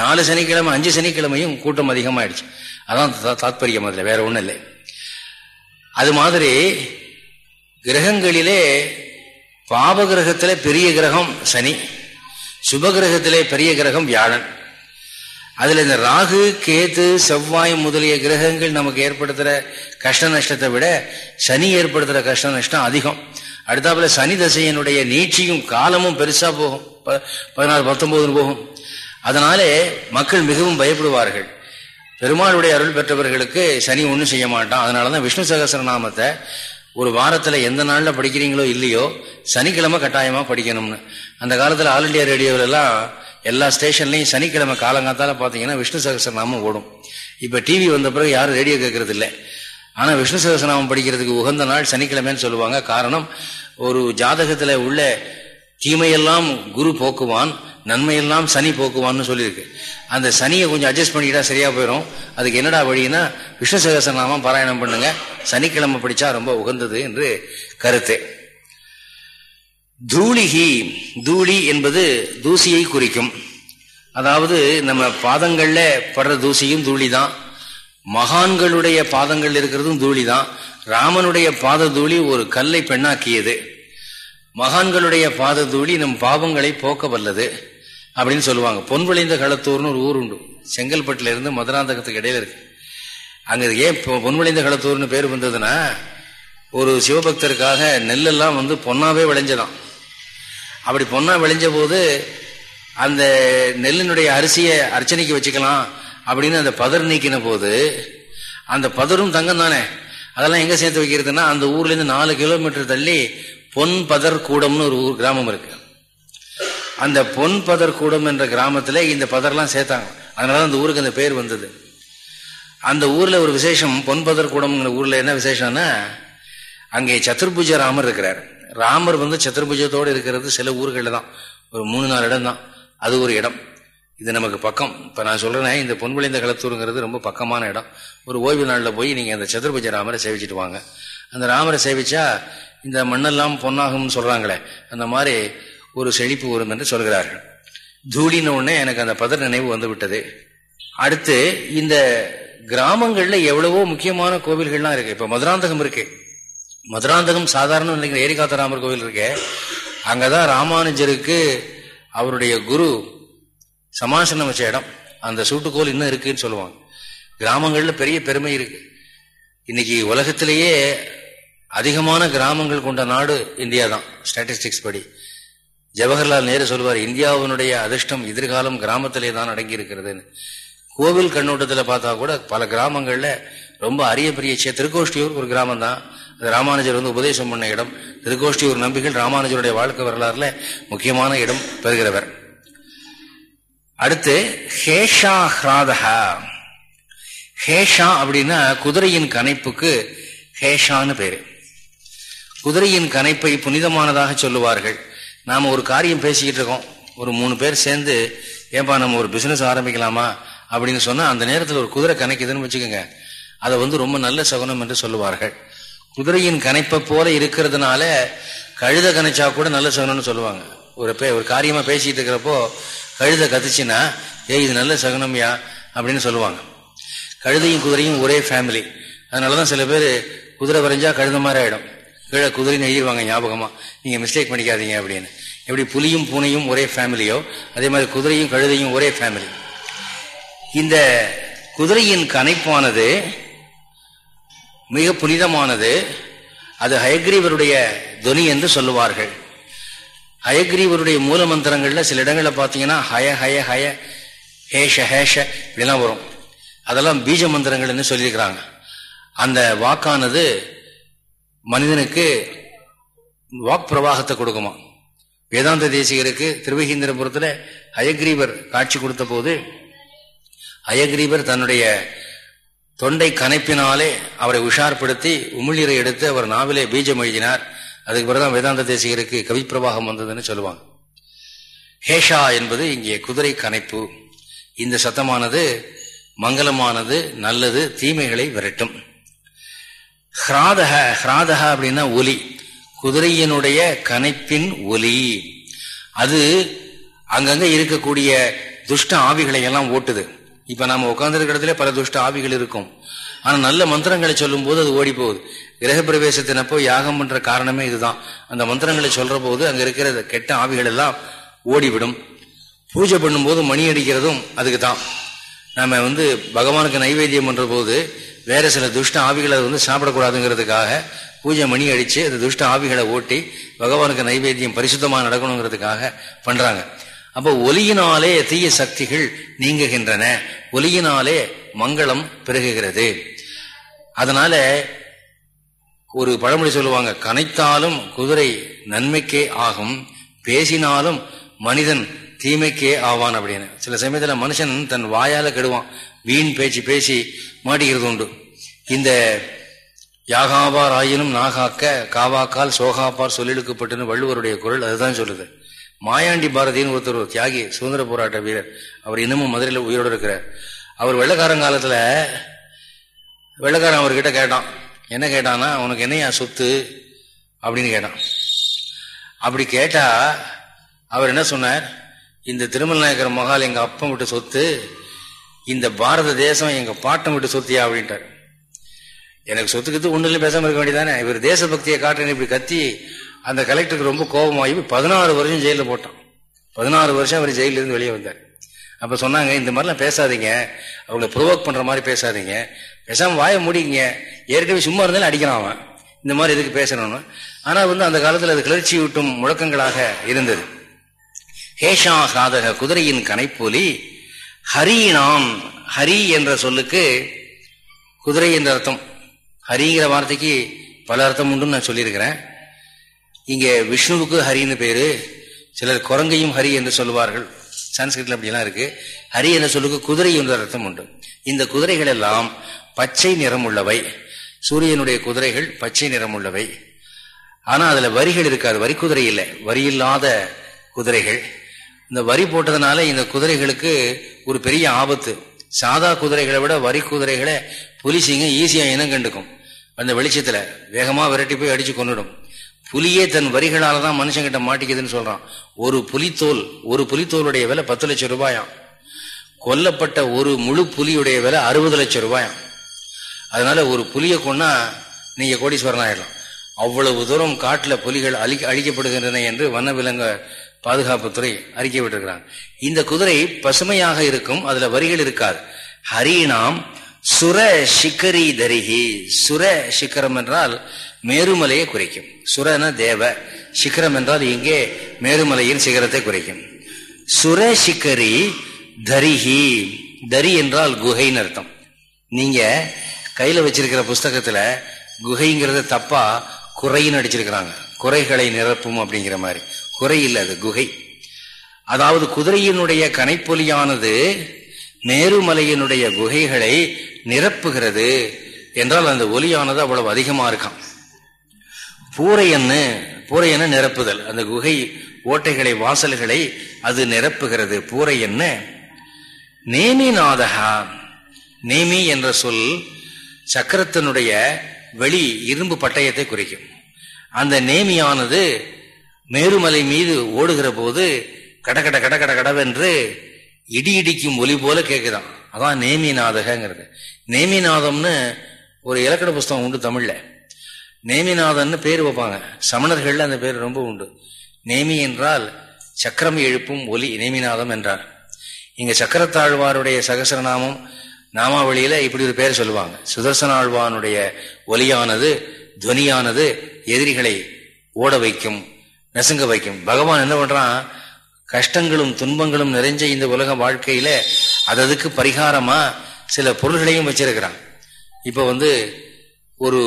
நாலு சனிக்கிழமை அஞ்சு சனிக்கிழமையும் கூட்டம் அதிகமாயிடுச்சு. அதான் தாத்பரியம் அதுல வேற ஒண்ணும் இல்லை. அது மாதிரி கிரகங்களிலே பாப கிரகத்திலே பெரிய கிரகம் சனி சுப கிரகத்திலே பெரிய கிரகம் வியாழன். அதுல இந்த ராகு கேத்து செவ்வாய் முதலிய கிரகங்கள் நமக்கு ஏற்படுத்துற கஷ்ட நஷ்டத்தை விட சனி ஏற்படுத்துற கஷ்ட நஷ்டம் அதிகம். அடுத்தாப்புல சனி தசையனுடைய நீட்சியும் காலமும் பெருசா போகும். பதினாறு பத்தொன்பதுன்னு போகும். அதனாலே மக்கள் மிகவும் பயப்படுவார்கள். பெருமாளுடைய அருள் பெற்றவர்களுக்கு சனி ஒன்றும் செய்ய மாட்டான். அதனாலதான் விஷ்ணு சகசரநாமத்தை ஒரு வாரத்தில் எந்த நாளில் படிக்கிறீங்களோ இல்லையோ சனிக்கிழமை கட்டாயமாக படிக்கணும்னு. அந்த காலத்தில் ஆல் இண்டியா ரேடியோவிலலாம் எல்லா ஸ்டேஷன்லையும் சனிக்கிழமை காலங்காத்தால் பார்த்தீங்கன்னா விஷ்ணு சகசரநாமம் ஓடும். இப்போ டிவி வந்த பிறகு யாரும் ரேடியோ கேட்கறது இல்லை ஆனால் விஷ்ணு சகசரநாமம் படிக்கிறதுக்கு உகந்த நாள் சனிக்கிழமைன்னு சொல்லுவாங்க. காரணம் ஒரு ஜாதகத்தில் உள்ள தீமையெல்லாம் குரு போக்குவான் நன்மையெல்லாம் சனி போக்குவான்னு சொல்லியிருக்கு. அந்த சனியை கொஞ்சம் அட்ஜஸ்ட் பண்ணிக்கிட்டா சரியா போயிடும் அதுக்கு என்னடா வழின்னா விஷ்ணு சகசரநாமம் பாராயணம் பண்ணுங்க. சனிக்கிழமை படிச்சா ரொம்ப உகந்தது என்று கருத்து. தூளிகி தூளி என்பது தூசியை குறிக்கும். அதாவது நம்ம பாதங்கள்ல படுற தூசியும் தூளி தான் மகான்களுடைய பாதங்கள் இருக்கிறதும் தூளி தான் ராமனுடைய பாத தூளி ஒரு கல்லை பெண்ணாக்கியது. மகான்களுடைய பாத தூளி நம் பாவங்களை போக்க வல்லது அப்படின்னு சொல்லுவாங்க. பொன் விளைந்த களத்தூர்னு ஒரு ஊர் உண்டு. செங்கல்பட்டுல இருந்து மதுராந்தகத்துக்கு இடையில இருக்கு. அங்க ஏன் பொன் விளைந்த களத்தூர்னு பேர் வந்ததுன்னா ஒரு சிவபக்தருக்காக நெல்லெல்லாம் வந்து பொன்னாவே விளைஞ்சதான் அப்படி பொன்னா விளைஞ்ச போது அந்த நெல்லினுடைய அரிசியை அர்ச்சனைக்கு வச்சுக்கலாம் அப்படின்னு அந்த பதர் நீக்கின போது அந்த பதரும் தங்கம் தானே. அதெல்லாம் எங்க சேர்த்து வைக்கிறதுனா அந்த ஊர்ல இருந்து நாலு கிலோமீட்டர் தள்ளி பொன் பதர் கூடம்னு ஒரு ஊர் கிராமம் இருக்கு. அந்த பொன் பதர் கூடம் என்ற கிராமத்துல இந்த பதர்லாம் சேர்த்தாங்க. அதனால அந்த ஊருக்கு அந்த பேர் வந்தது. அந்த ஊர்ல ஒரு விசேஷம் பொன் பதர் கூடம்ங்கிற ஊர்ல என்ன விசேஷம்னா அங்கே சத்துர்புஜ ராமர் இருக்கிறார். ராமர் வந்து சத்துர்புஜத்தோடு இருக்கிறது சில ஊர்களில் தான். ஒரு மூணு நாலு இடம் தான். அது ஒரு இடம். இது நமக்கு பக்கம். இப்போ நான் சொல்கிறேன் இந்த பொன்விளைந்த களத்தூருங்கிறது ரொம்ப பக்கமான இடம். ஒரு ஓய்வு நாளில் போய் நீங்கள் அந்த சதுர்புஜ ராமரை சேவிச்சிட்டு வாங்க. அந்த ராமரை சேவிச்சா இந்த மண்ணெல்லாம் பொன்னாகும்னு சொல்றாங்களே அந்த மாதிரி ஒரு செழிப்பு வரும் என்று சொல்கிறார்கள். தூளின உடனே எனக்கு அந்த பதர் நினைவு வந்து விட்டது அடுத்து இந்த கிராமங்கள்ல எவ்வளவோ முக்கியமான கோவில்கள்லாம் இருக்கு. இப்ப மதுராந்தகம் இருக்கு. மதுராந்தகம் சாதாரண நினைக்கிற ஏரிகாத்தராமர் கோவில் இருக்கு. அங்கதான் ராமானுஜருக்கு அவருடைய குரு சமாசனம் வச்ச இடம். அந்த சூட்டுக்கோல் இன்னும் இருக்குன்னு சொல்லுவாங்க. கிராமங்கள்ல பெரிய பெருமை இருக்கு. இன்னைக்கு உலகத்திலேயே அதிகமான கிராமங்கள் கொண்ட நாடு இந்தியா தான் ஸ்டாட்டிஸ்டிக்ஸ் படி. ஜவஹர்லால் நேரு சொல்வார் இந்தியாவினுடைய அதிர்ஷ்டம் எதிர்காலம் கிராமத்திலே தான் அடங்கி இருக்கிறதுன்னு கோவில் கண்ணோட்டத்தில் பார்த்தா கூட பல கிராமங்களில் ரொம்ப அரிய பெரிய திருக்கோஷ்டியூர் ஒரு கிராமம் தான் ராமானுஜர் வந்து உபதேசம் பண்ண இடம். திருக்கோஷ்டியூர் நம்பிகள் ராமானுஜருடைய வாழ்க்கை வரலாறுல முக்கியமான இடம் பெறுகிறவர். அடுத்து ஹேஷா ஹ்ராதஹா ஹேஷா அப்படின்னா குதிரையின் கனைப்புக்கு ஹேஷான்னு பேரு. குதிரையின் கனைப்பை புனிதமானதாக சொல்லுவார்கள். நாம் ஒரு காரியம் பேசிக்கிட்டு இருக்கோம். ஒரு மூணு பேர் சேர்ந்து ஏன்பா நம்ம ஒரு பிசினஸ் ஆரம்பிக்கலாமா? அப்படின்னு சொன்னால் அந்த நேரத்தில் ஒரு குதிரை கணக்குதுன்னு வச்சுக்கோங்க. அதை வந்து ரொம்ப நல்ல சகுனம் என்று சொல்லுவார்கள். குதிரையின் கணைப்பை போல இருக்கிறதுனால கழுத கணிச்சா கூட நல்ல சகுனம்னு சொல்லுவாங்க. ஒரு பே ஒரு காரியமாக பேசிகிட்டு இருக்கிறப்போ கழுத கத்துச்சுன்னா ஏய் இது நல்ல சகுனம்யா? அப்படின்னு சொல்லுவாங்க. கழுதையும் குதிரையும் ஒரே ஃபேமிலி அதனால தான் சில பேர் குதிரை வரைஞ்சா கழுத மாதிரி ஆகிடும் கீழே குதிரைன்னு எழுதிடுவாங்க ஞாபகமா? நீங்க மிஸ்டேக் பண்ணிக்காதீங்க அப்படின்னு. எப்படி புலியும் பூனையும் ஒரே ஃபேமிலியோ அதே மாதிரி குதிரையும் கழுதையும் ஒரே ஃபேமிலி இந்த குதிரையின் கணைப்பானது மிக புனிதமானது. அது ஹயக்ரீவருடைய துனி என்று சொல்லுவார்கள். ஹயக்ரீவருடைய மூல மந்திரங்கள்ல சில இடங்களில் பார்த்தீங்கன்னா ஹய ஹய ஹய ஹேஷ ஹேஷ இப்படிலாம் வரும். அதெல்லாம் பீஜ மந்திரங்கள்னு சொல்லியிருக்கிறாங்க. அந்த வாக்கானது மனிதனுக்கு வாக் பிரவாகத்தை கொடுக்குமா? வேதாந்த தேசிகருக்கு திருவகீந்திரபுரத்தில் அயக்ரீவர் காட்சி கொடுத்த போது அயக்ரீவர் தன்னுடைய தொண்டை கனைப்பினாலே அவரை உஷார்படுத்தி உமிழ்நீரை எடுத்து அவர் நாவிலே பீஜம் எழுதினார் அதுக்கு பிறகுதான் வேதாந்த தேசிகருக்கு கவிப்பிரவாகம் வந்ததுன்னு சொல்லுவாங்க. ஹேஷா என்பது இங்கே குதிரை கனைப்பு இந்த சத்தமானது மங்களமானது நல்லது தீமைகளை விரட்டும். ஹிராதக ஹிராதக அப்படின்னா ஒலி. குதிரையினுடைய கனைப்பின் ஒலி. அது அங்கங்க இருக்கக்கூடிய துஷ்ட ஆவிகளை எல்லாம் ஓட்டுது. இப்ப நாம உட்காந்துருக்க இடத்துல பல துஷ்ட ஆவிகள் இருக்கும். ஆனா நல்ல மந்திரங்களை சொல்லும் போது அது ஓடி போகுது. கிரக பிரவேசத்தினப்போ யாகம் பண்ற காரணமே இதுதான். அந்த மந்திரங்களை சொல்ற போது அங்க இருக்கிற கெட்ட ஆவிகள் எல்லாம் ஓடிவிடும். பூஜை பண்ணும்போது மணி அடிக்கிறதும் அதுக்கு தான் நாம வந்து பகவானுக்கு நைவேத்தியம் பண்ற போது வேற சில துஷ்ட ஆவிகளை வந்து சாப்பிடக்கூடாதுங்கிறதுக்காக பூஜை மணி அடிச்சு அந்த துஷ்ட ஆவிகளை ஓட்டி பகவானுக்கு நைவேத்தியம் பரிசுத்தமாக நடக்கணுங்கிறதுக்காக பண்றாங்க. அப்போ ஒலியினாலே தீய சக்திகள் நீங்குகின்றன. ஒலியினாலே மங்களம் பெருகுகிறது. அதனால ஒரு பழமொழி சொல்லுவாங்க கனைத்தாலும் குதிரை நன்மைக்கே ஆகும் பேசினாலும் மனிதன் தீமைக்கே ஆவான் அப்படின்னு. சில சமயத்தில் மனுஷன் தன் வாயால் கெடுவான். வீண் பேச்சு பேசி மாட்டிக்கிறது உண்டு. இந்த யாகாபார் ஆயினும் நாகாக்க காவாக்கால் சோகாப்பார் சொல்லிழுக்கப்பட்டுன்னு வள்ளுவருடைய குரல் அதுதான் சொல்லுது. மாயாண்டி பாரதின்னு ஒருத்தர் தியாகி சுதந்திர போராட்ட வீரர். அவர் இன்னமும் மதுரையில் உயிரோடு இருக்கிறார். அவர் வெள்ளக்காரங்காலத்தில் வெள்ளக்காரன் அவர்கிட்ட கேட்டான். என்ன கேட்டான்னா உனக்கு என்னையா சொத்து? அப்படின்னு கேட்டான். அப்படி கேட்டால் அவர் என்ன சொன்னார்? இந்த திருமல் நாயக்கர் மகால் எங்க அப்பம் விட்டு சொத்து இந்த பாரத தேசம் எங்க பாட்டம் விட்டு சொத்தியா அப்படின்ட்டார். எனக்கு சொத்துக்கு ஒண்ணு பேசாமல் பேசாம இருக்க வேண்டியதானே இவர் தேசபக்தியை காட்டுறேன்னு இப்படி கத்தி அந்த கலெக்டருக்கு ரொம்ப கோபமாகி பதினாறு வருஷம் ஜெயிலில் போட்டான். பதினாறு வருஷம் அவர் ஜெயிலிருந்து வெளியே வந்தார். அப்ப சொன்னாங்க இந்த மாதிரிலாம் பேசாதீங்க. அவங்களை ப்ரொவோக் பண்ற மாதிரி பேசாதீங்க. பேசாம வாய முடிங்க ஏற்கனவே சும்மா இருந்தாலும் அடிக்கிறான் அவன். இந்த மாதிரி எதுக்கு பேசணும்னு? ஆனா வந்து அந்த காலத்துல அது கிளர்ச்சி ஊட்டும் முழக்கங்களாக இருந்தது. ஹேஷா சாதக குதிரையின் கனைப்போலி ஹரியினாம் ஹரி என்ற சொல்லுக்கு குதிரை என்ற அர்த்தம். ஹரிங்கிற வார்த்தைக்கு பல அர்த்தம் உண்டுன்னு நான் சொல்லியிருக்கிறேன். இங்கே விஷ்ணுவுக்கு ஹரின்னு பேரு சிலர் குரங்கையும் ஹரி என்று சொல்லுவார்கள். சான்ஸ்கிரிட்ல அப்படிலாம் இருக்கு. ஹரி என்ற சொல்லுக்கு குதிரை என்ற அர்த்தம் உண்டு. இந்த குதிரைகள் எல்லாம் பச்சை நிறம் உள்ளவை. சூரியனுடைய குதிரைகள் பச்சை நிறம் உள்ளவை. ஆனால் அதுல வரிகள் இருக்காது. வரி குதிரை இல்லை. வரி இல்லாத குதிரைகள். இந்த வரி போட்டதுனால இந்த குதிரைகளுக்கு ஒரு பெரிய ஆபத்து. சாதா குதிரைகளை விட வரி குதிரைகளை புலிசிங்க ஈஸியா இனம் கண்டுக்கும். அந்த வெளிச்சத்துல வேகமா விரட்டி போய் அடிச்சு கொண்டுடும் புலியே தன் வரிகளால தான் மனுஷங்கிட்ட மாட்டிக்குதுன்னு சொல்றான். ஒரு புலித்தோல் ஒரு புலித்தோலுடைய விலை பத்து லட்சம் ரூபாயாம். கொல்லப்பட்ட ஒரு முழு புலியுடைய விலை அறுபது லட்சம் ரூபாயாம். அதனால ஒரு புலியை கொன்னா நீங்க கோடீஸ்வரன் ஆயிடலாம். அவ்வளவு தூரம் காட்டுல புலிகள் அழி அழிக்கப்படுகின்றன என்று வனவிலங்கு பாதுகாப்புத்துறை அறிக்கை விட்டுருக்கிறாங்க இந்த குதிரை பசுமையாக இருக்கும் அதுல வரிகள் இருக்காது. ஹரிணாம் சுர சிக்கரி தரிகி சுர சிக்கரம் என்றால் மேருமலையை குறைக்கும். சுரன தேவ. சிக்கரம் என்றால் இங்கே மேருமலையின் சிகரத்தை குறைக்கும். சுர சிக்கரி தரிகி தரி என்றால் குகைன்னு அர்த்தம். நீங்க கையில வச்சிருக்கிற புஸ்தகத்துல குகைங்கிறத தப்பா குறைன்னு அடிச்சிருக்கிறாங்க. குறைகளை நிரப்பும் அப்படிங்கிற மாதிரி. குறையில் அது குகை. அதாவது குதிரையினுடைய கனைப்பொலியானது மேருமலையினுடைய குகைகளை நிரப்புகிறது என்றால் அந்த ஒலியானது அவ்வளவு அதிகமா இருக்கான் பூரையன்னு பூரையன்னு நிரப்புதல். அந்த குகை ஓட்டைகளை வாசல்களை அது நிரப்புகிறது. பூரை என்ன நேமிநாதகா நேமி என்ற சொல் சக்கரத்தினுடைய வெளி இரும்பு பட்டயத்தை குறிக்கும். அந்த நேமியானது மேருமலை மீது ஓடுகிற போது கடகட கடகட கடவென்று இடி இடிக்கும் ஒலி போல கேட்குதான் அதான் நேமிநாதகங்கிறது. நேமிநாதம்னு ஒரு இலக்கண புஸ்தகம் உண்டு தமிழ்ல. நேமிநாதன்னு பேர் வைப்பாங்க. சமணர்கள் அந்த பேர் ரொம்ப உண்டு. நேமி என்றால் சக்கரம் எழுப்பும் ஒலி நேமிநாதம் என்றார். இங்க சக்கரத்தாழ்வாருடைய சகசரநாமம் நாமாவளியில இப்படி ஒரு பேர் சொல்லுவாங்க. சுதர்சனாழ்வானுடைய ஒலியானது துவனியானது எதிரிகளை ஓட வைக்கும் நெசுங்க வைக்கும். பகவான் என்ன பண்றான்? கஷ்டங்களும் துன்பங்களும் நிறைஞ்ச இந்த உலக வாழ்க்கையில அததுக்கு பரிகாரமா சில பொருள்களையும் வச்சிருக்கிறான். இப்ப வந்து ஒரு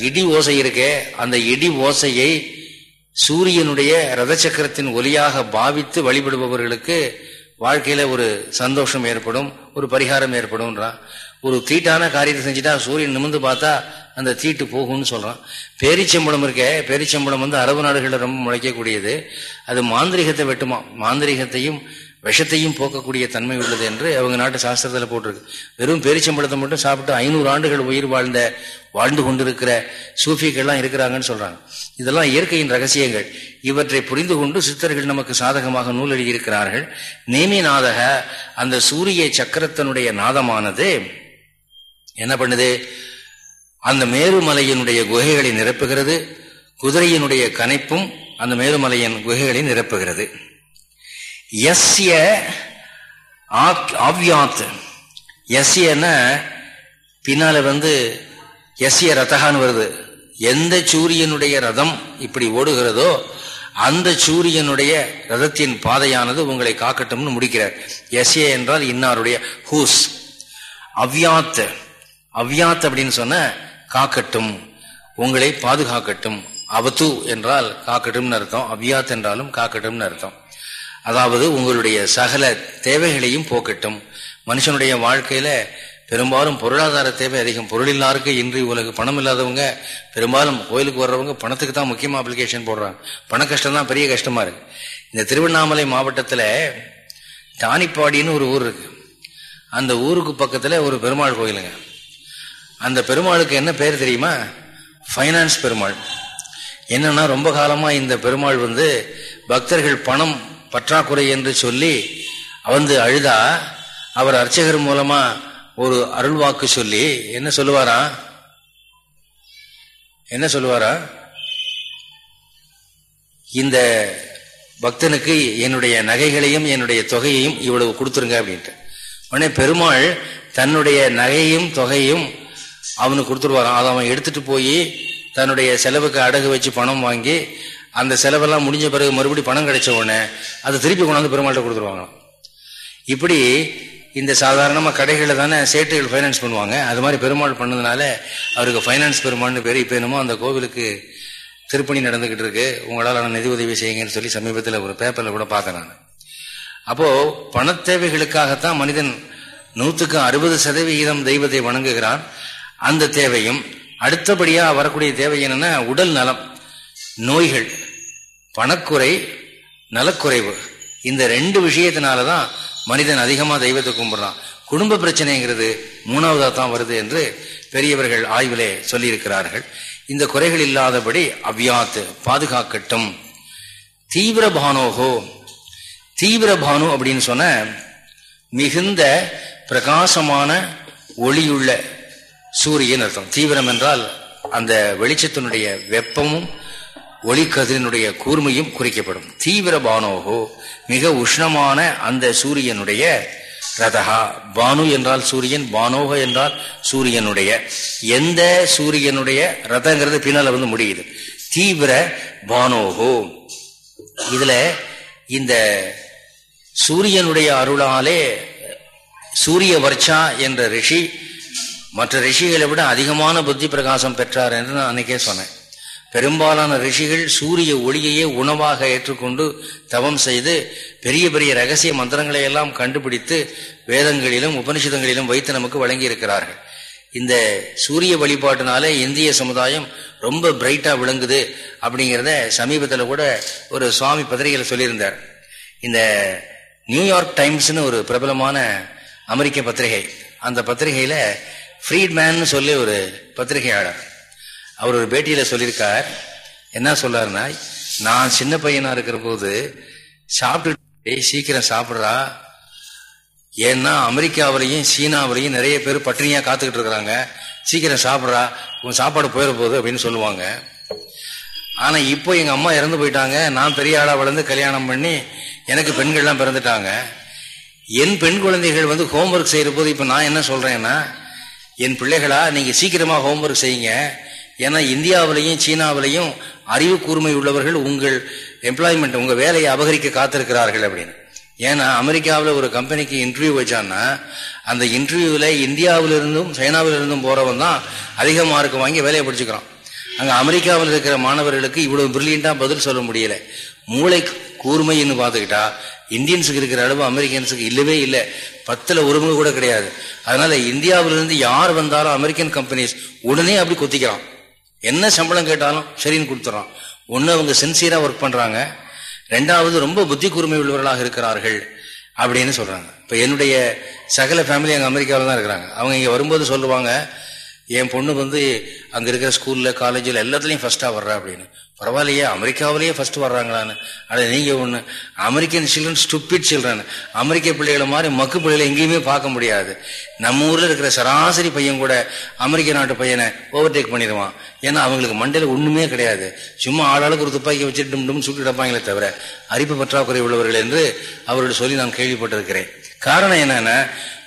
இடி ஓசை இருக்கே அந்த இடி ஓசையை சூரியனுடைய ரத சக்கரத்தின் ஒலியாக பாவித்து வழிபடுபவர்களுக்கு வாழ்க்கையில ஒரு சந்தோஷம் ஏற்படும் ஒரு பரிகாரம் ஏற்படும்ன்றான். ஒரு தீட்டான காரியத்தை செஞ்சுட்டா சூரியன் நிமிந்து பார்த்தா அந்த தீட்டு போகும்னு சொல்றான். பேரிச்சம்பளம் இருக்க பேரிச்சம்பளம் வந்து அரபு நாடுகளில் ரொம்ப முளைக்கக்கூடியது. அது மாந்திரிகத்தை வெட்டுமா? மாந்திரிகத்தையும் விஷத்தையும் போக்கக்கூடிய தன்மை உள்ளது என்று அவங்க நாட்டு சாஸ்திரத்தில் போட்டிருக்கு. வெறும் பேரிச்சம்பழத்தை மட்டும் சாப்பிட்டு ஐநூறு ஆண்டுகள் உயிர் வாழ்ந்த வாழ்ந்து கொண்டிருக்கிற சூஃபிகள்லாம் இருக்கிறாங்கன்னு சொல்றாங்க. இதெல்லாம் இயற்கையின் ரகசியங்கள். இவற்றை புரிந்து கொண்டு சித்தர்கள் நமக்கு சாதகமாக நூல் எழுதியிருக்கிறார்கள் நேமி நாதக அந்த சூரிய சக்கரத்தினுடைய நாதமானது என்ன பண்ணுது? அந்த மேருமலையினுடைய குகைகளை நிரப்புகிறது. குதிரையினுடைய கனைப்பும் அந்த மேருமலையின் குகைகளை நிரப்புகிறது. எஸ்ய ஆவ்யாத். எஸ்யன பின்னால வந்து எஸ்ய ரதகான்னு வருது. எந்த சூரியனுடைய ரதம் இப்படி ஓடுகிறதோ அந்த சூரியனுடைய ரதத்தின் பாதையானது உங்களை காக்கட்டும்னு முடிக்கிறார். எஸ்ய என்றால் இன்னாருடைய ஹூஸ். அவ்யாத். அவ்யாத் அப்படின்னு சொன்ன காக்கட்டும் உங்களை பாதுகாக்கட்டும் அவத்து என்றால் காக்கட்டும்னு அர்த்தம் அவ்யாத் என்றாலும் காக்கட்டும்னு அர்த்தம். அதாவது உங்களுடைய சகல தேவைகளையும் போக்கட்டும். மனுஷனுடைய வாழ்க்கையில பெரும்பாலும் பொருளாதார தேவை அதிகம். பொருள் இல்லாருக்கு இன்றி உலக பணம் இல்லாதவங்க பெரும்பாலும் கோயிலுக்கு வர்றவங்க பணத்துக்கு தான் முக்கியமா அப்ளிகேஷன் போடுறாங்க. பண கஷ்டம் தான் பெரிய கஷ்டமா இருக்கு. இந்த திருவண்ணாமலை மாவட்டத்துல தானிப்பாடின்னு ஒரு ஊர் இருக்கு. அந்த ஊருக்கு பக்கத்துல ஒரு பெருமாள் கோயிலுங்க. அந்த பெருமாளுக்கு என்ன பேர் தெரியுமா? ஃபைனான்ஸ் பெருமாள். என்னன்னா ரொம்ப காலமா இந்த பெருமாள் வந்து பக்தர்கள் பணம் பற்றாக்குறை என்று சொல்லி வந்து அழுதா அவர் அர்ச்சகர் மூலமா ஒரு அருள்வாக்கு சொல்லி என்ன சொல்லுவாரா? என்ன சொல்லுவாரா? இந்த பக்தனுக்கு என்னுடைய நகைகளையும் என்னுடைய தொகையையும் இவ்வளவு கொடுத்துருங்க அப்படின்ட்டு. உடனே பெருமாள் தன்னுடைய நகையும் தொகையும் அவனுக்கு கொடுத்துருவாரான் அதை அவன் எடுத்துட்டு போய் தன்னுடைய செலவுக்கு அடகு வச்சு பணம் வாங்கி அந்த செலவெல்லாம் முடிஞ்ச பிறகு மறுபடியும் பணம் கிடைச்ச உடனே அதை திருப்பி கொண்டாந்து பெருமாள்கிட்ட கொடுத்துருவாங்க இப்படி இந்த சாதாரணமாக கடைகளில் தானே சேட்டுகள் ஃபைனான்ஸ் பண்ணுவாங்க. அது மாதிரி பெருமாள் பண்ணதுனால அவருக்கு ஃபைனான்ஸ் பெருமாள்னு பேர் இப்போ என்னமோ அந்த கோவிலுக்கு திருப்பணி நடந்துக்கிட்டு இருக்கு. உங்களால் நிதி உதவி செய்யுங்கன்னு சொல்லி சமீபத்தில் ஒரு பேப்பரில் கூட பார்த்தேன் நான். அப்போது பணத்தேவைகளுக்காகத்தான் மனிதன் நூற்றுக்கு அறுபது சதவிகிதம் தெய்வத்தை வணங்குகிறான். அந்த தேவையும் அடுத்தபடியாக வரக்கூடிய தேவை என்னன்னா உடல் நலம் நோய்கள் பணக்குறை நலக்குறைவு. இந்த ரெண்டு விஷயத்தினால தான் மனிதன் அதிகமாக தெய்வத்தை கும்பிட்றான். குடும்ப பிரச்சனைங்கிறது மூணாவதாக தான் வருது என்று பெரியவர்கள் ஆய்விலே சொல்லியிருக்கிறார்கள். இந்த குறைகள் இல்லாதபடி அவ்யாத்து பாதுகாக்கட்டும். தீவிர பானோகோ. தீவிர பானு அப்படின்னு சொன்ன மிகுந்த பிரகாசமான ஒளியுள்ள சூரியன் அர்த்தம். தீவிரம் என்றால் அந்த வெளிச்சத்தினுடைய வெப்பமும் ஒளிக்கதிரினுடைய கூர்மையும் குறிக்கப்படும். தீவிர பானோகோ மிக உஷ்ணமான அந்த சூரியனுடைய ரதகா பானு என்றால் சூரியன் பானோக என்றால் சூரியனுடைய. எந்த சூரியனுடைய ரதங்கிறது பின்னால வந்து முடியுது. தீவிர பானோகோ. இதுல இந்த சூரியனுடைய அருளாலே சூரிய வர்ச்சா என்ற ரிஷி மற்ற ரிஷிகளை விட அதிகமான புத்தி பிரகாசம் பெற்றார் என்று நான் அன்னைக்கே சொன்னேன். பெரும்பாலான ரிஷிகள் சூரிய ஒளியையே உணவாக ஏற்றுக்கொண்டு தவம் செய்து பெரிய பெரிய ரகசிய மந்திரங்களை எல்லாம் கண்டுபிடித்து வேதங்களிலும் உபனிஷதங்களிலும் வைத்து நமக்கு வழங்கி இருக்கிறார்கள் இந்த சூரிய வழிபாட்டினாலே இந்திய சமுதாயம் ரொம்ப பிரைட்டா விளங்குது அப்படிங்கிறத சமீபத்தில் கூட ஒரு சுவாமி பத்திரிகையில் சொல்லியிருந்தார். இந்த நியூயார்க் டைம்ஸ்னு ஒரு பிரபலமான அமெரிக்க பத்திரிகை அந்த பத்திரிகையில ஃப்ரீட்மேன் சொல்லி ஒரு பத்திரிகையாளர். அவர் ஒரு பேட்டியில சொல்லியிருக்கார். என்ன சொல்லாருன்னா நான் சின்ன பையனா இருக்கிற போது சாப்பிட்டு சீக்கிரம் சாப்பிட்றா. ஏன்னா அமெரிக்காவிலையும் சீனாவிலையும் நிறைய பேர் பட்டினியா காத்துக்கிட்டு இருக்கிறாங்க. சீக்கிரம் சாப்பிட்றா. உன் சாப்பாடு போயிட போகுது அப்படின்னு சொல்லுவாங்க. ஆனா இப்போ எங்க அம்மா இறந்து போயிட்டாங்க. நான் பெரிய ஆளா வளர்ந்து கல்யாணம் பண்ணி எனக்கு பெண்கள்லாம் பிறந்துட்டாங்க. என் பெண் குழந்தைகள் வந்து ஹோம்ஒர்க் செய்யற போது இப்ப நான் என்ன சொல்றேன்னா என் பிள்ளைகளா நீங்க சீக்கிரமா ஹோம்ஒர்க் செய்யுங்க. ஏன்னா இந்தியாவிலையும் சீனாவிலையும் அறிவு கூர்மை உள்ளவர்கள் உங்கள் எம்ப்ளாய்மெண்ட் உங்க வேலையை அபகரிக்க காத்திருக்கிறார்கள் அப்படின்னு. ஏன்னா அமெரிக்காவில் ஒரு கம்பெனிக்கு இன்டர்வியூ வச்சான்னா அந்த இன்டர்வியூவில் இந்தியாவிலிருந்தும் சைனாவிலிருந்தும் போறவன் தான் அதிக மார்க் வாங்கி வேலையை படிச்சுக்கிறான். அங்கே அமெரிக்காவில் இருக்கிற மாணவர்களுக்கு இவ்வளவு பிரில்லியண்டாக பதில் சொல்ல முடியல. மூளை கூர்மைன்னு பார்த்துக்கிட்டா இந்தியன்ஸுக்கு இருக்கிற அளவு அமெரிக்கன்ஸுக்கு இல்லவே இல்லை. பத்துல ஒரு முழு கூட கிடையாது. அதனால இந்தியாவிலிருந்து யார் வந்தாலும் அமெரிக்கன் கம்பெனிஸ் உடனே அப்படி கொத்திக்கிறான் என்ன சம்பளம் கேட்டாலும் சரின்னு கொடுத்துறான் ஒன்று அவங்க சின்சியரா ஒர்க் பண்றாங்க. ரெண்டாவது ரொம்ப புத்தி கூர்மை உள்ளவர்களாக இருக்கிறார்கள் அப்படின்னு சொல்றாங்க. இப்ப என்னுடைய சகல ஃபேமிலி அங்க அமெரிக்காவில் தான் இருக்கிறாங்க. அவங்க இங்க வரும்போது சொல்லுவாங்க என் பொண்ணு வந்து அங்க இருக்கிற ஸ்கூல்ல காலேஜில் எல்லாத்துலயும் ஃபர்ஸ்டா வர்றா அப்படின்னு. பரவாயில்லையே அமெரிக்காவிலேயே ஃபர்ஸ்ட் வர்றாங்களான்னு. அட நீங்க ஒண்ணு அமெரிக்கன் சில்ட்ரன் ஸ்டுப்பிட் சில்ட்ரன் அமெரிக்க பிள்ளைகளை மாதிரி மக்கு பிள்ளைகளை எங்கேயுமே பார்க்க முடியாது. நம்ம ஊர்ல இருக்கிற சராசரி பையன் கூட அமெரிக்க நாட்டு பையனை ஓவர்டேக் பண்ணிடுவான். ஏன்னா அவங்களுக்கு மண்டையில ஒண்ணுமே கிடையாது. சும்மா ஆளாளுக்கு ஒரு துப்பாக்கி வச்சுட்டு டும் டும் சுட்டு டப்பாங்களே தவிர அரிப்பு பற்றாக்குறை உள்ளவர்கள் என்று அவர்கள் சொல்லி நான் கேள்விப்பட்டிருக்கிறேன். காரணம் என்னன்னா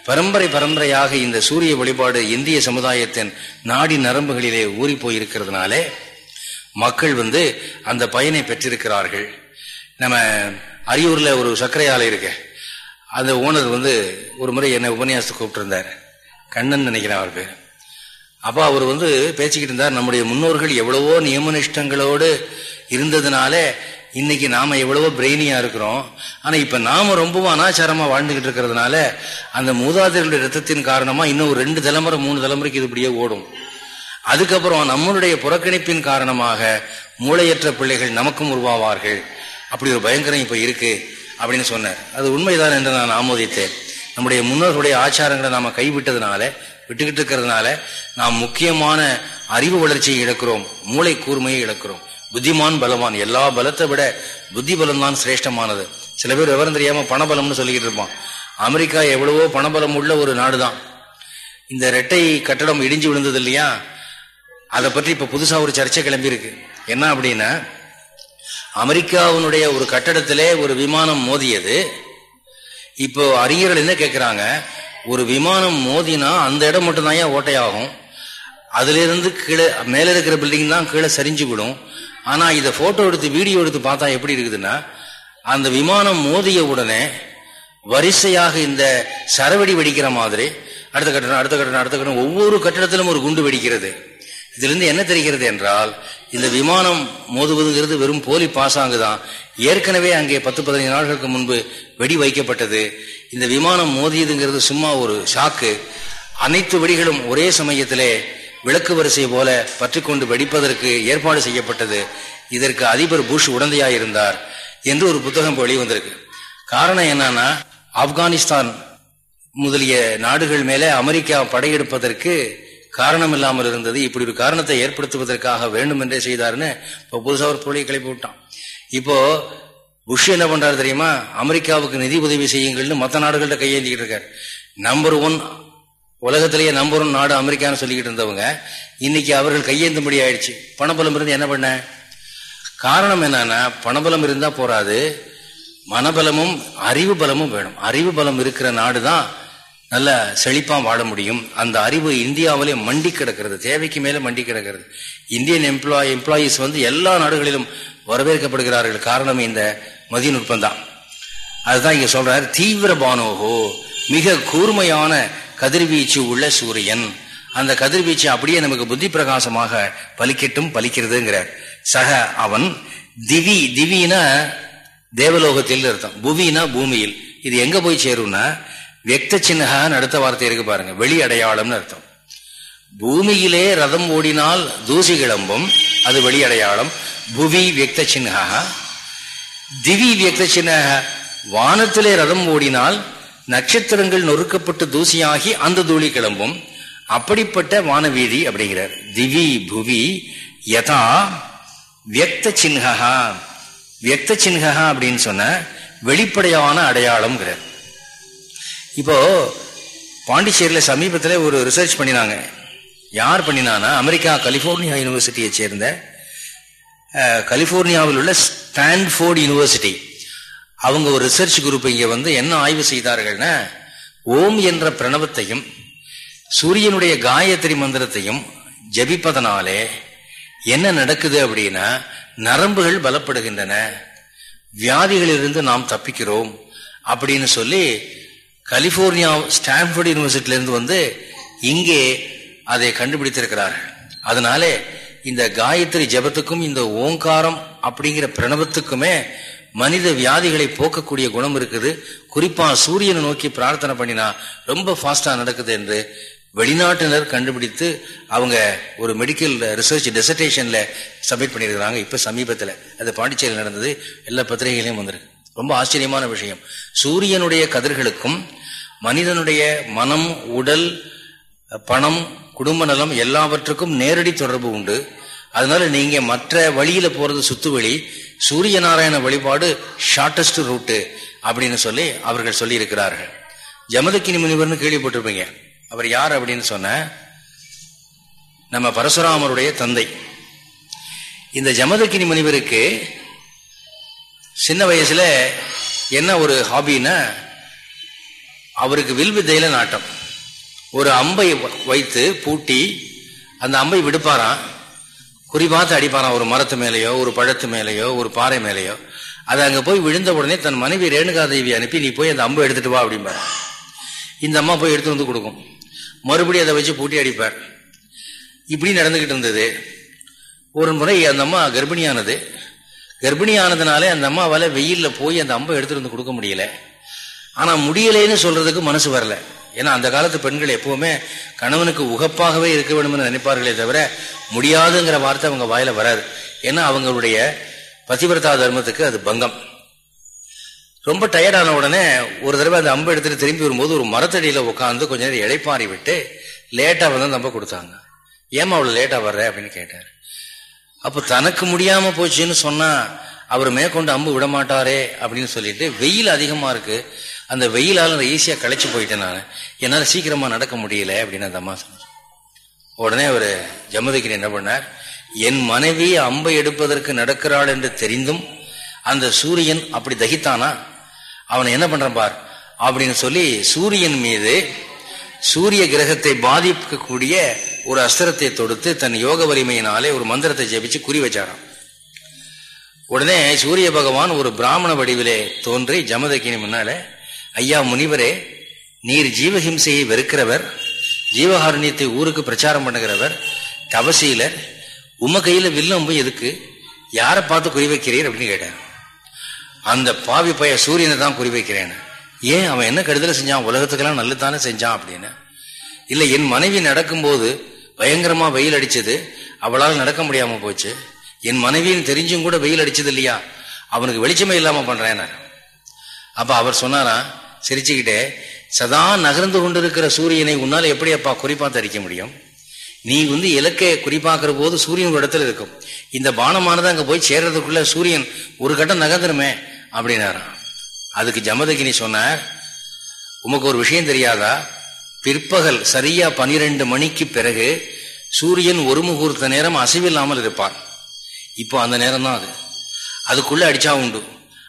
பரம்பரை பரம்பரையாக இந்த சூரிய வழிபாடு இந்திய சமுதாயத்தின் நாடி நரம்புகளிலே ஊறி போயிருக்கிறதுனாலே மக்கள் வந்து அந்த பயனை பெற்றிருக்கிறார்கள். நம்ம அரியூரில் ஒரு சர்க்கரை ஆலை இருக்கு அந்த ஓனர் வந்து ஒரு முறை என்னை உபன்யாசத்தை கூப்பிட்டுருந்தார். கண்ணன் நினைக்கிறேன் அவர் பேர் அப்போ அவர் வந்து பேசிக்கிட்டு இருந்தார் நம்முடைய முன்னோர்கள் எவ்வளவோ நியமனிஷ்டங்களோடு இருந்ததுனால இன்னைக்கு நாம எவ்வளவோ பிரெயினியா இருக்கிறோம். ஆனா இப்ப நாம ரொம்பவும் அனாச்சாரமா வாழ்ந்துகிட்டு இருக்கிறதுனால அந்த மூதாதையர்களுடைய ரத்தத்தின் காரணமா இன்னும் ஒரு ரெண்டு தலைமுறை மூணு தலைமுறைக்கு இது இப்படியே ஓடும். அதுக்கப்புறம் நம்மளுடைய புறக்கணிப்பின் காரணமாக மூளையற்ற பிள்ளைகள் நமக்கும் உருவாவார்கள். அப்படி ஒரு பயங்கரம் இப்போ இருக்கு அப்படின்னு சொன்னார். அது உண்மைதான் என்று நான் ஆமோதித்தேன். நம்முடைய முன்னோர்களுடைய ஆச்சாரங்களை நாம் கைவிட்டதுனால விட்டுக்கிட்டு இருக்கிறதுனால நாம் முக்கியமான அறிவு வளர்ச்சியை இழக்கிறோம் மூளை கூர்மையை இழக்கிறோம். புத்திமான் பலவான் எல்லா பலத்தை விட புத்தி பலம் தான் சிரேஷ்டமானது. சில பேர் விவரம் தெரியாம பணபலம்னு சொல்லிக்கிட்டு இருப்பான். அமெரிக்கா எவ்வளவோ பணபலம் உள்ள ஒரு நாடுதான். இந்த ரெட்டை கட்டடம் இடிஞ்சு விழுந்தது இல்லையா? அதை பற்றி இப்ப புதுசா ஒரு சர்ச்சை கிளம்பியிருக்கு. என்ன அப்படின்னா அமெரிக்காவினுடைய ஒரு கட்டடத்திலே ஒரு விமானம் மோதியது. இப்போ அறிஞர்கள் என்ன கேட்கிறாங்க ஒரு விமானம் மோதினா அந்த இடம் மட்டும்தான் ஏன் ஓட்டையாகும். அதுல இருந்து கீழே மேல இருக்கிற பில்டிங் தான் கீழே சரிஞ்சு விடும். ஆனா இதை போட்டோ எடுத்து வீடியோ எடுத்து பார்த்தா எப்படி இருக்குதுன்னா அந்த விமானம் மோதிய உடனே வரிசையாக இந்த சரவெடி வெடிக்கிற மாதிரி அடுத்த கட்டணம் அடுத்த கட்டணம் அடுத்த கட்டணம் ஒவ்வொரு கட்டடத்திலும் ஒரு குண்டு வெடிக்கிறது. இதிலிருந்து என்ன தெரிகிறது என்றால் இந்த விமானம் மோதுவதுங்கிறது வெறும் போலி பாசாங்கு தான். ஏற்கனவே அங்கே பத்து பதினைந்து நாட்களுக்கு முன்பு வெடி வைக்கப்பட்டது. இந்த விமானம் மோதியதுங்கிறது சும்மா ஒரு ஷாக்கு. அனைத்து வெடிகளும் ஒரே சமயத்திலே விளக்கு வரிசை போல பற்றி கொண்டு வெடிப்பதற்கு ஏற்பாடு செய்யப்பட்டது. இதற்கு அதிபர் புஷ் உடந்தையாயிருந்தார் என்று ஒரு புத்தகம் வெளிவந்திருக்கு. காரணம் என்னன்னா ஆப்கானிஸ்தான் முதலிய நாடுகள் மேலே அமெரிக்கா படையெடுப்பதற்கு காரணம் இல்லாமல் இருந்தது. இப்படி ஒரு காரணத்தை ஏற்படுத்துவதற்காக வேண்டும் என்றே செய்தாருன்னு இப்போ புதுசாக ஒரு பொருளை கிளப்பி விட்டான். இப்போ புஷ் என்ன பண்றாரு தெரியுமா? அமெரிக்காவுக்கு நிதி உதவி செய்யுங்கள்னு மற்ற நாடுகள்கிட்ட கையேந்திக்கிட்டு இருக்காரு. நம்பர் ஒன் உலகத்திலேயே நம்பர் ஒன் நாடு அமெரிக்கான்னு சொல்லிக்கிட்டு இருந்தவங்க. இன்னைக்கு அவர்கள் கையேந்தும்படி ஆயிடுச்சு. பணபலம் இருந்து என்ன பண்ண? காரணம் என்னன்னா பணபலம் இருந்தா போறாது. மனபலமும் அறிவு பலமும் வேணும். அறிவு பலம் இருக்கிற நாடு தான் நல்ல செழிப்பாக வாழ முடியும். அந்த அறிவு இந்தியாவிலே மண்டி கிடக்கிறது. தேவைக்கு மேலே மண்டி கிடக்கிறது. இந்தியன் எம்ப்ளாய் எம்ப்ளாயீஸ் வந்து எல்லா நாடுகளிலும் வரவேற்கப்படுகிறார்கள். காரணம் இந்த மதிநுட்பம் தான். அதுதான் இங்க சொல்றாரு தீவிர பானோகோ மிக கூர்மையான கதிர்வீச்சு உள்ள சூரியன். அந்த கதிர்வீச்சு அப்படியே நமக்கு புத்தி பிரகாசமாக பலிக்கட்டும் பலிக்கிறதுங்கிறார். சக அவன் திவி திவினா தேவலோகத்தில் அர்த்தம். புவினா பூமியில். இது எங்க போய் சேரும்னா வெக்த சின்னகான்னு அடுத்த வார்த்தை இருக்கு பாருங்க. வெளி அடையாளம்னு அர்த்தம். பூமியிலே ரதம் ஓடினால் தூசி கிளம்பும். அது வெளி அடையாளம். புவி வியக்த சின்னகா திவி வியக்த சின்ன வானத்திலே ரதம் ஓடினால் நட்சத்திரங்கள் நொறுக்கப்பட்டு தூசியாகி அந்த தூளி கிளம்பும். அப்படிப்பட்ட வானவீதி அப்படிங்கிறார். திவி புவி யதா வியக்த சின்ஹா வியக்த சின்ஹா அப்படின்னு சொன்ன வெளிப்படையான அடையாளம்ங்கிறார். இப்போ பாண்டிச்சேரியில் சமீபத்தில் ஒரு ரிசர்ச் பண்ணினாங்க. யார் பண்ணினானா அமெரிக்கா கலிபோர்னியா யூனிவர்சிட்டியை சேர்ந்த கலிபோர்னியாவில் உள்ள ஸ்டான்ஃபோர்ட் யூனிவர்சிட்டி அவங்க ஒரு ரிசர்ச் குரூப் இங்கே வந்து என்ன ஆய்வு செய்தார்கள்னா ஓம் என்ற பிரணவத்தையும் சூரியனுடைய காயத்ரி மந்திரத்தையும் ஜபிப்பதனாலே என்ன நடக்குது அப்படின்னா நரம்புகள் பலப்படுகின்றன வியாதிகளிலிருந்து நாம் தப்பிக்கிறோம் அப்படின்னு சொல்லி கலிபோர்னியா ஸ்டான்ஃபோர்ட் யூனிவர்சிட்டியிலிருந்து வந்து இங்கே அதை கண்டுபிடித்திருக்கிறார்கள். அதனாலே இந்த காயத்ரி ஜபத்துக்கும் இந்த ஓங்காரம் அப்படிங்கிற பிரணவத்துக்குமே மனித வியாதிகளை போக்கக்கூடிய குணம் இருக்குது. குறிப்பா சூரியனை நோக்கி பிரார்த்தனை பண்ணினா ரொம்ப ஃபாஸ்டா நடக்குது என்று வெளிநாட்டினர் கண்டுபிடித்து அவங்க ஒரு மெடிக்கல் ரிசர்ச் டெசர்டேஷன்ல சப்மிட் பண்ணியிருக்கிறாங்க. இப்ப சமீபத்தில் அது பாண்டிச்சேரியில் நடந்தது. எல்லா பத்திரிகைகளையும் வந்திருக்கு. ரொம்ப ஆச்சரியமான விஷயம். சூரியனுடைய கதிர்களுக்கும் மனிதனுடைய மனம் உடல் பணம் குடும்ப நலம் எல்லாவற்றுக்கும் நேரடி தொடர்பு உண்டு. அதனால நீங்க மற்ற வழியில போறது சுத்துவழி சூரிய நாராயண வழிபாடு ஷார்டஸ்ட் ரூட்டு அப்படின்னு சொல்லி அவர்கள் சொல்லி இருக்கிறார்கள் ஜமதக்கினி முனிவர்னு கேள்விப்பட்டிருப்பீங்க. அவர் யார் அப்படின்னு சொன்ன நம்ம பரசுராமருடைய தந்தை. இந்த ஜமதக்கினி முனிவருக்கு சின்ன வயசுல என்ன ஒரு ஹாபின்னா அவருக்கு வில் வித்தையில நாட்டம். ஒரு அம்பை வைத்து பூட்டி அந்த அம்பை விடுப்பாராம். குறிப்பாத்து அடிப்பாராம் ஒரு மரத்து மேலேயோ ஒரு பழத்து மேலேயோ ஒரு பாறை மேலேயோ. அது அங்கே போய் விழுந்த உடனே தன் மனைவி ரேணுகா தேவி அனுப்பி நீ போய் அந்த அம்பை எடுத்துட்டு வா அப்படிம்பார். இந்த அம்மா போய் எடுத்து வந்து கொடுக்கும். மறுபடியும் அதை வச்சு பூட்டி அடிப்பார். இப்படி நடந்துகிட்டு இருந்தது. ஒரு முறை அந்த அம்மா கர்ப்பிணியானது. கர்ப்பிணியானதுனாலே அந்த அம்மாவால் வெயிலில் போய் அந்த அம்பை எடுத்துட்டு வந்து கொடுக்க முடியல. ஆனா முடியலைன்னு சொல்றதுக்கு மனசு வரல. ஏன்னா அந்த காலத்து பெண்கள் எப்பவுமே கணவனுக்கு உகப்பாகவே இருக்க வேண்டும் என்று நினைப்பார்களே தவிர முடியாதுங்கிற வார்த்தை அவங்க வாயில வராது. ஏன்னா அவங்களுடைய பதிவிரதா தர்மத்துக்கு அது பங்கம். ரொம்ப டயர்டான உடனே ஒரு தடவை அந்த அம்பு எடுத்துட்டு திரும்பி வரும்போது ஒரு மரத்தடியில உட்காந்து கொஞ்ச நேரம் இழைப்பாரி விட்டு லேட்டா வந்து நம்ப கொடுத்தாங்க. ஏமா அவ்வளவு லேட்டா வர்ற அப்படின்னு கேட்டார். அப்போ தனக்கு முடியாம போச்சுன்னு சொன்னா அவர் மேற்கொண்டு அம்பு விட மாட்டாரே அப்படின்னு சொல்லிட்டு வெயில் அதிகமா இருக்கு. அந்த வெயிலால் அந்த ஈஸியாக களைச்சி போயிட்டேன் நான். என்னால் சீக்கிரமாக நடக்க முடியல அப்படின்னு அந்த அம்மா சொன்னார் உடனே அவர் ஜமதிக்கிரி என்ன பண்ணார்? என் மனைவி அம்பை எடுப்பதற்கு நடக்கிறாள் என்று தெரிந்தும் அந்த சூரியன் அப்படி தகித்தானா? அவனை என்ன பண்றான் பார்? அப்படின்னு சொல்லி சூரியன் மீது சூரிய கிரகத்தை பாதிக்கக்கூடிய ஒரு அஸ்திரத்தை தொடுத்து தன் யோக வலிமையினாலே ஒரு மந்திரத்தை ஜெபிச்சு குறி வச்சாராம். உடனே சூரிய பகவான் ஒரு பிராமண வடிவிலே தோன்றி ஜமதக்கினி முன்னால ஐயா முனிவரே நீர் ஜீவஹிம்சையை வெறுக்கிறவர் ஜீவகாருண்யத்தை ஊருக்கு பிரச்சாரம் பண்ணுகிறவர் தவசீலர் உம கையில வில்லம்பு எதுக்கு? யாரை பார்த்து குறி வைக்கிறீர் அப்படின்னு கேட்டேன் அந்த பாவி பைய சூரியனை தான் குறி வைக்கிறேன் ஏன் அவன் என்ன கெடுதலை செஞ்சான்? உலகத்துக்கெல்லாம் நல்லதானே செஞ்சான் அப்படின்னு. இல்லை என் மனைவி நடக்கும்போது பயங்கரமா வெயில் அடிச்சது அவளால் நடக்க முடியாம போச்சு. என் மனைவின்னு தெரிஞ்சும் கூட வெயில் அடிச்சது இல்லையா? அவனுக்கு வெளிச்சமே இல்லாம பண்றேன் அப்ப அவர் சொன்னாரா சிரிச்சுக்கிட்டே சதா நகர்ந்து கொண்டிருக்கிற சூரியனை உன்னால எப்படி அப்பா குறிப்பா தரிக்க முடியும்? நீ வந்து இலக்கை குறிப்பாக்குற போது சூரியன் ஒரு இடத்துல இருக்கும். இந்த பானமானது அங்க போய் சேர்றதுக்குள்ள சூரியன் ஒரு கட்டம் நகர்ந்துருமே அப்படின்னாராம். அதுக்கு ஜமதகினி சொன்னார் உமக்கு ஒரு விஷயம் தெரியாதா? பிற்பகல் சரியா பனிரெண்டு மணிக்கு பிறகு சூரியன் ஒரு முகூர்த்த நேரம் அசைவில்லாமல் இருப்பார். இப்போ அந்த நேரம் தான் அது. அதுக்குள்ள அடிச்சா உண்டு.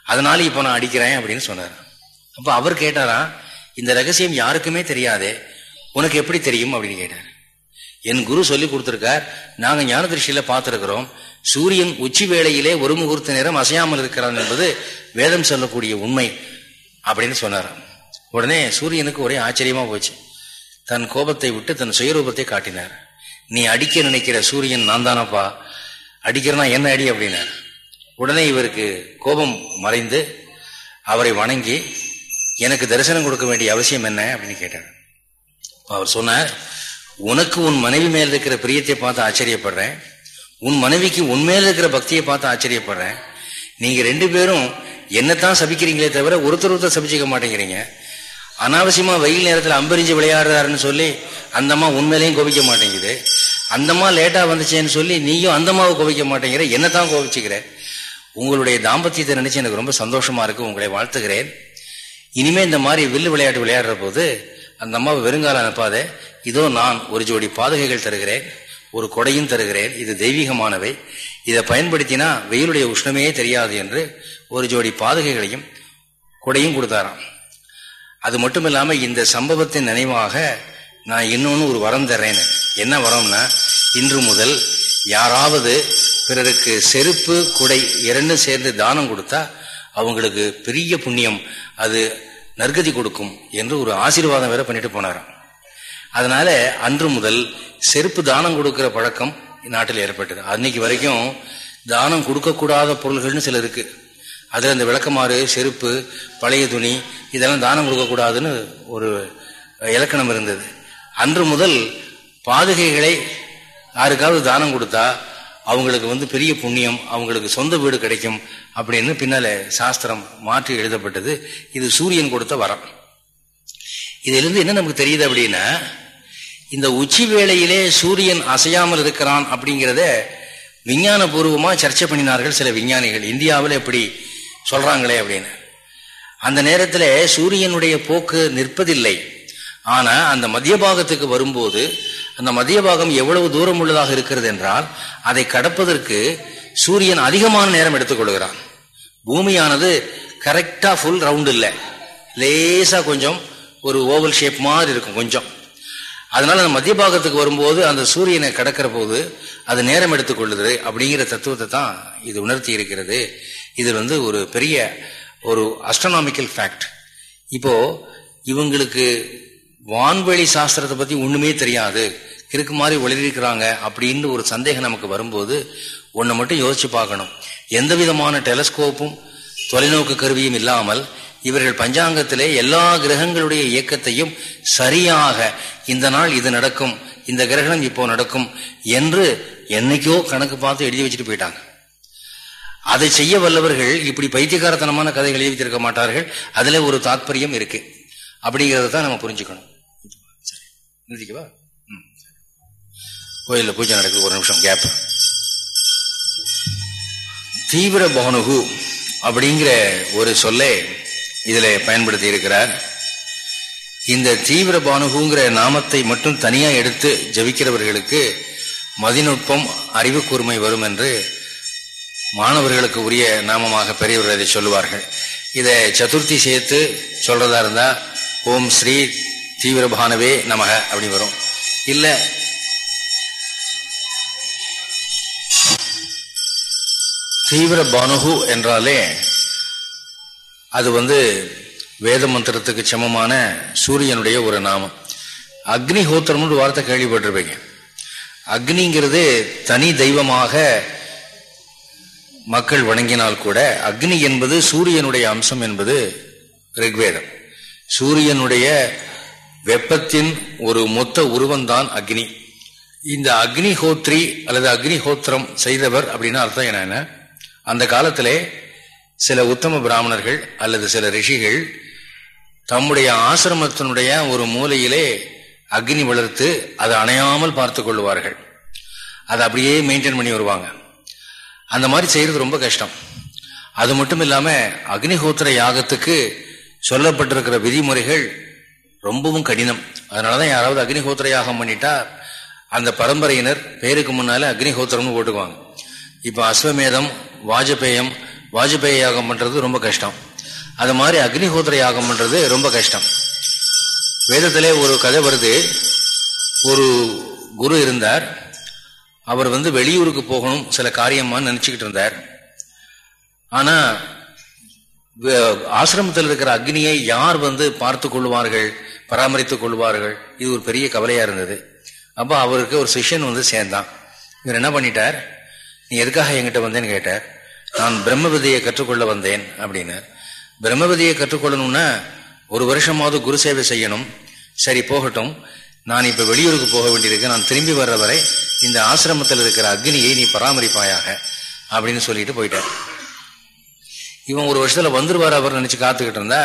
அதனால இப்போ நான் அடிக்கிறேன் அப்படின்னு சொன்னார் அப்ப அவர் கேட்டாரா இந்த ரகசியம் யாருக்குமே தெரியாதே உனக்கு எப்படி தெரியும் அப்படின்னு கேட்டார். என் குரு சொல்லி கொடுத்திருக்கார் நாங்க ஞான திருஷ்டியில பார்த்திருக்கிறோம் சூரியன் உச்சி வேளையிலே ஒரு முகூர்த்த நேரம் அசையாமல் இருக்கிறான் என்பது வேதம் சொல்லக்கூடிய உண்மை அப்படின்னு சொன்னார். உடனே சூரியனுக்கு ஒரே ஆச்சரியமா போச்சு. தன் கோபத்தை விட்டு தன் சுயரூபத்தை காட்டினார். நீ அடிக்க நினைக்கிற சூரியன் நான் தானப்பா அடிக்கிறனா என்ன அடி அப்படின்னார். உடனே இவருக்கு கோபம் மறைந்து அவரை வணங்கி எனக்கு தரிசனம் கொடுக்க வேண்டிய அவசியம் என்ன அப்படின்னு கேட்டார். அவர் சொன்னார் உனக்கு உன் மனைவி மேல் இருக்கிற பிரியத்தை பார்த்து ஆச்சரியப்படுறேன். உன் மனைவிக்கு உன் மேல இருக்கிற பக்தியை பார்த்து ஆச்சரியப்படுறேன். நீங்க ரெண்டு பேரும் என்னத்தான் சபிக்கிறீங்களே தவிர ஒருத்தர் ஒருத்தர் சபிச்சிக்க மாட்டேங்கிறீங்க. அனாவசியமா வெயில் நேரத்தில் அம்பரிஞ்சு விளையாடுறாருன்னு சொல்லி அந்தம்மா உண்மையிலையும் கோபிக்க மாட்டேங்குது. அந்தம்மா லேட்டா வந்துச்சேன்னு சொல்லி நீயும் அந்தம்மாவை கோபிக்க மாட்டேங்கிற என்னத்தான் கோபிச்சுக்கிற. உங்களுடைய தாம்பத்தியத்தை நினைச்சு எனக்கு ரொம்ப சந்தோஷமா இருக்கு. உங்களை வாழ்த்துகிறேன். இனிமே இந்த மாதிரி வில்லு விளையாட்டு விளையாடுற போது அந்த அம்மாவை வெறுங்கால அனுப்பாதே இதோ நான் ஒரு ஜோடி பாதுகைகள் தருகிறேன் ஒரு கொடையும் தருகிறேன் இது தெய்வீகமானவை. இதை பயன்படுத்தினா வெயிலுடைய உஷ்ணமே தெரியாது என்று ஒரு ஜோடி பாதுகைகளையும் கொடையும் கொடுத்தாராம். அது மட்டும் இல்லாமல் இந்த சம்பவத்தின் நினைவாக நான் இன்னொன்னு ஒரு வரம் தர்றேன்னு என்ன வரம்னா இன்று முதல் யாராவது பிறருக்கு செருப்பு குடை இரண்டும் சேர்ந்து தானம் கொடுத்தா அவங்களுக்கு பெரிய புண்ணியம் அது நற்கதி கொடுக்கும் என்று ஒரு ஆசீர்வாதம் வேற பண்ணிட்டு போனாராம். அதனால அன்று முதல் செருப்பு தானம் கொடுக்கிற பழக்கம் நாட்டில் ஏற்பட்டது. அன்னைக்கு வரைக்கும் தானம் கொடுக்கக்கூடாத பொருள்கள்னு சில இருக்கு. அதில் இந்த விளக்கமாறு செருப்பு பழைய துணி இதெல்லாம் தானம் கொடுக்கக்கூடாதுன்னு ஒரு இலக்கணம் இருந்தது. அன்று முதல் பாதுகைகளை யாருக்காவது தானம் கொடுத்தா அவங்களுக்கு வந்து பெரிய புண்ணியம் அவங்களுக்கு சொந்த வீடு கிடைக்கும் அப்படின்னு பின்னால சாஸ்திரம் மாற்றி எழுதப்பட்டது. இது சூரியன் கொடுத்த வரம். இதிலிருந்து என்ன நமக்கு தெரியுது அப்படின்னா இந்த உச்சி வேளையிலே சூரியன் அசையாமல் இருக்கிறான் அப்படிங்கிறத விஞ்ஞான பூர்வமா சர்ச்சை பண்ணினார்கள் சில விஞ்ஞானிகள். இந்தியாவில் எப்படி சொல்றாங்களே அப்படின்னு. அந்த நேரத்தில் சூரியனுடைய போக்கு நிற்பதில்லை. ஆனா அந்த மத்திய பாகத்துக்கு வரும்போது அந்த மத்திய பாகம் எவ்வளவு தூரம் உள்ளதாக இருக்கிறது என்றால் அதை கடப்பதற்கு சூரியன் அதிகமான நேரம் எடுத்துக்கொள்கிறான். பூமியானது கரெக்டா ஃபுல் ரவுண்ட் இல்லை. லேசா கொஞ்சம் ஒரு ஓவல் ஷேப் மாதிரி இருக்கும் கொஞ்சம். அதனால அந்த மத்திய பாகத்துக்கு வரும்போது அந்த சூரியனை கடக்கிற போது அது நேரம் எடுத்துக்கொள்ளுது அப்படிங்கிற தத்துவத்தை தான் இது உணர்த்தி இருக்கிறது. இது வந்து ஒரு பெரிய ஒரு அஸ்ட்ரானாமிக்கல் ஃபேக்ட் இப்போ இவங்களுக்கு வான்வெளி சாஸ்திரத்தை பத்தி ஒண்ணுமே தெரியாது. இருக்கு மாதிரி ஒளிரிக்கிறாங்க அப்படின்னு ஒரு சந்தேகம் நமக்கு வரும்போது ஒன்றை மட்டும் யோசிச்சு பார்க்கணும். எந்த விதமான டெலஸ்கோப்பும் தொலைநோக்கு கருவியும் இல்லாமல் இவர்கள் பஞ்சாங்கத்திலே எல்லா கிரகங்களுடைய இயக்கத்தையும் சரியாக இந்த நாள் இது நடக்கும் இந்த கிரகணம் இப்போ நடக்கும் என்று என்னைக்கோ கணக்கு பார்த்து எழுதி வச்சுட்டு போயிட்டாங்க. அதை செய்ய வல்லவர்கள் இப்படி பைத்தியகாரத்தனமான கதைகள் எழுதி வச்சிருக்க மாட்டார்கள். அதுல ஒரு தாத்பரியம் இருக்கு. அப்படிங்கறத தான் நம்ம புரிஞ்சுக்கணும். சரி ம் கோயிலில் பூஜை நடக்குது ஒரு நிமிஷம் கேப் தீவிர பானுகு அப்படிங்கிற ஒரு சொல்லை இதில் பயன்படுத்தி இருக்கிறார். இந்த தீவிர பானுகுங்கிற நாமத்தை மட்டும் தனியாக எடுத்து ஜபிக்கிறவர்களுக்கு மதிநுட்பம் அறிவு கூர்மை வரும் என்று மாணவர்களுக்கு உரிய நாமமாக பெரியவர்கள் அதை சொல்லுவார்கள். இதை சதுர்த்தி சேர்த்து சொல்றதா இருந்தா ஓம் ஸ்ரீ தீவிர பானவே நமக அப்படி வரும். இல்ல. தீவிர பானுகு என்றாலே அது வந்து வேத மந்திரத்துக்கு சமமான சூரியனுடைய ஒரு நாமம். அக்னிஹோத்திரம்னு வார்த்தை கேள்விப்பட்டிருப்பீங்க. அக்னிங்கிறது தனி தெய்வமாக மக்கள் வணங்கினால் கூட அக்னி என்பது சூரியனுடைய அம்சம் என்பது ரிக்வேதம். சூரியனுடைய வெப்பத்தின் ஒரு மொத்த உருவம்தான் அக்னி. இந்த அக்னிஹோத்ரி அல்லது அக்னிஹோத்திரம் செய்தவர் அப்படின்னு அர்த்தம் என்ன அந்த காலத்திலே சில உத்தம பிராமணர்கள் அல்லது சில ரிஷிகள் தம்முடைய ஆசிரமத்தினுடைய ஒரு மூலையிலே அக்னி வளர்த்து அதை அணையாமல் பார்த்து கொள்வார்கள். அதை அப்படியே மெயின்டைன் பண்ணி வருவாங்க. அந்த மாதிரி செய்யறது ரொம்ப கஷ்டம். அது மட்டும் இல்லாமல் அக்னிஹோத்திர யாகத்துக்கு சொல்லப்பட்டிருக்கிற விதிமுறைகள் ரொம்பவும் கடினம். அதனாலதான் யாராவது அக்னிஹோத்திர யாகம் பண்ணிட்டா அந்த பரம்பரையினர் பேருக்கு முன்னால அக்னிஹோத்திரம்னு போட்டுக்குவாங்க. இப்ப அஸ்வமேதம் வாஜபேயம் வாஜபேய யாகம் பண்றது ரொம்ப கஷ்டம். அது மாதிரி அக்னிஹோத்திர யாகம் பண்றது ரொம்ப கஷ்டம். வேதத்திலே ஒரு கதை வருது. ஒரு குரு இருந்தார். அவர் வந்து வெளியூருக்கு போகணும் சில காரியமா நினைச்சுக்கிட்டு இருந்தார். ஆனா ஆசிரமத்தில் இருக்கிற அக்னியை யார் வந்து பார்த்து கொள்வார்கள்? பராமரித்துக் கொள்வார்கள். இது ஒரு பெரிய கவலையா இருந்தது. அப்போ அவருக்கு ஒரு சிஷ்யன் வந்து சேர்ந்தான். இவர் என்ன பண்ணிட்டார்? நீ எதுக்காக என்கிட்ட வந்தேன்னு கேட்டார். நான் பிரம்ம விதையை கற்றுக்கொள்ள வந்தேன் அப்படின்னு பிரம்ம விதையை கற்றுக்கொள்ளணும்னா ஒரு வருஷமாவது குரு சேவை செய்யணும். சரி போகட்டும். நான் இப்போ வெளியூருக்கு போக வேண்டியிருக்கு. நான் திரும்பி வர்ற வரை இந்த ஆசிரமத்தில் இருக்கிற அக்னியை நீ பராமரிப்பாயாக அப்படின்னு சொல்லிட்டு போயிட்டார். இவன் ஒரு வருஷத்தில் வந்துருவார் அவர் நினச்சி காத்துக்கிட்டு இருந்தா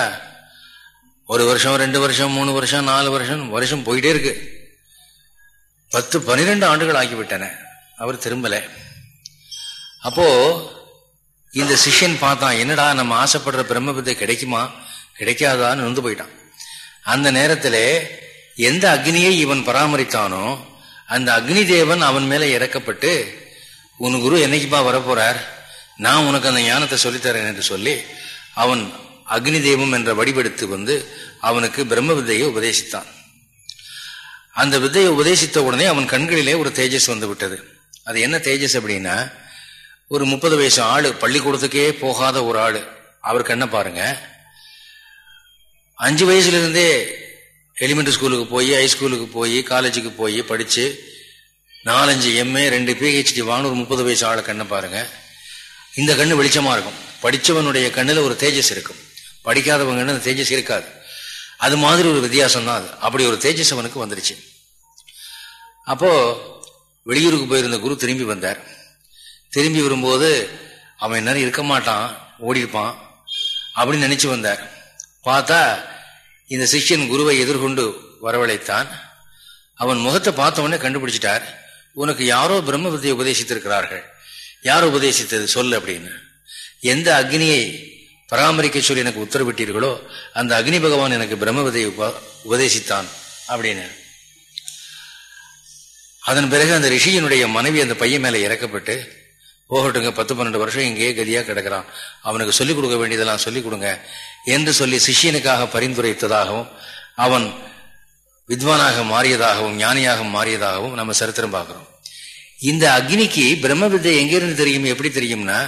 ஒரு வருஷம் ரெண்டு வருஷம் மூணு வருஷம் நாலு வருஷம் வருஷம் போயிட்டே இருக்கு. பத்து பனிரெண்டு ஆண்டுகள் ஆகிவிட்டன. அவர் திரும்பல. அப்போ இந்த சிஷ்யன் பார்த்தான் என்னடா நம்ம ஆசைப்படுற பிரம்ம வித்தை கிடைக்குமா? கிடைக்காதான்னு நொந்து போயிட்டான். அந்த நேரத்தில் எந்த அக்னியை இவன் பராமரித்தானோ அந்த அக்னி தேவன் அவன் மேல இறக்கப்பட்டு உன் குரு என்னைக்குப்பா வரப்போறார்? நான் உனக்கு அந்த ஞானத்தை சொல்லித்தரேன் என்று சொல்லி அவன் அக்னி தெய்வம் என்ற வடிவெடுத்து வந்து அவனுக்கு பிரம்ம வித்தையை உபதேசித்தான். அந்த வித்தையை உபதேசித்த உடனே அவன் கண்களிலே ஒரு தேஜஸ் வந்து விட்டது. அது என்ன தேஜஸ் அப்படின்னா ஒரு முப்பது வயசு ஆளு பள்ளிக்கூடத்துக்கே போகாத ஒரு ஆளு. அவர் கண்ணை பாருங்க அஞ்சு வயசுல இருந்தே எலிமெண்ட்ரி ஸ்கூலுக்கு போய் ஹைஸ்கூலுக்கு போய் காலேஜுக்கு போய் படிச்சு நாலஞ்சு எம்ஏ ரெண்டு பிஹெச்டி வாங்கின ஒரு முப்பது வயசு ஆளை கண்ணை பாருங்க இந்த கண்ணு வெளிச்சமா இருக்கும். படிச்சவனுடைய கண்ணுல ஒரு தேஜஸ் இருக்கும். படிக்காதவங்கன்னு அந்த தேஜஸ் இருக்காது. அது மாதிரி ஒரு வித்தியாசம் தான் அது. அப்படி ஒரு தேஜஸ் அவனுக்கு வந்துருச்சு. அப்போ வெளியூருக்கு போயிருந்த குரு திரும்பி வந்தார். திரும்பி வரும்போது அவன் என்ன இருக்க மாட்டான் ஓடிருப்பான் அப்படின்னு நினைச்சு வந்தார். பார்த்தா இந்த சிஷ்யன் குருவை எதிர்கொண்டு வரவழைத்தான். அவன் முகத்தை பார்த்தவனே கண்டுபிடிச்சிட்டார். உனக்கு யாரோ பிரம்ம வித்தியை உபதேசித்திருக்கிறார்கள். யார் உபதேசித்தது? சொல் அப்படின்னு. எந்த அக்னியை பராமரிக்க சொல்லி எனக்கு உத்தரவிட்டீர்களோ அந்த அக்னி பகவான் எனக்கு பிரம்மபதியை உபதேசித்தான் அப்படின்னு. அதன் பிறகு அந்த ரிஷியினுடைய மனைவி அந்த பையன் மேல இறக்கப்பட்டு போகட்டுங்க பத்து பன்னெண்டு வருஷம் இங்கேயே கதியா கிடக்கிறான். அவனுக்கு சொல்லிக் கொடுக்க வேண்டியதெல்லாம் சொல்லிக் கொடுங்க என்று சொல்லி சிஷியனுக்காக பரிந்துரைத்ததாகவும் அவன் வித்வானாக மாறியதாகவும் ஞானியாக மாறியதாகவும் நம்ம சரித்திரம் பார்க்கிறோம். இந்த அக்னிக்கு பிரம்ம வித்தை எங்கிருந்து தெரியும் எப்படி தெரியும்னா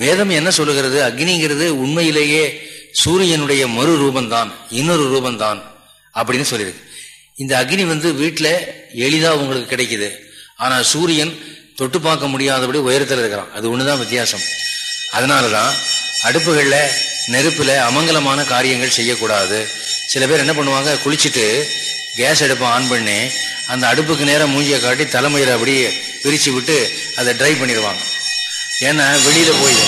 வேதம் என்ன சொல்லுகிறது? அக்னிங்கிறது உண்மையிலேயே சூரியனுடைய மறு ரூபந்தான் இன்னொரு ரூபந்தான் அப்படின்னு சொல்லியிருக்கு. இந்த அக்னி வந்து வீட்டில் எளிதாக உங்களுக்கு கிடைக்குது. ஆனால் சூரியன் தொட்டு பார்க்க முடியாதபடி உயரத்தில் இருக்கிறான். அது ஒன்று தான் வித்தியாசம். அதனால தான் அடுப்புகளில் நெருப்பில் அமங்கலமான காரியங்கள் செய்யக்கூடாது. சில பேர் என்ன பண்ணுவாங்க? குளிச்சுட்டு கேஸ் அடுப்பை ஆன் பண்ணி அந்த அடுப்புக்கு நேரம் மூஞ்சியை காட்டி தலைமையில் அப்படியே பிரிச்சு விட்டு அதை ட்ரை பண்ணிடுவாங்க. ஏன்னா வெளியில போய்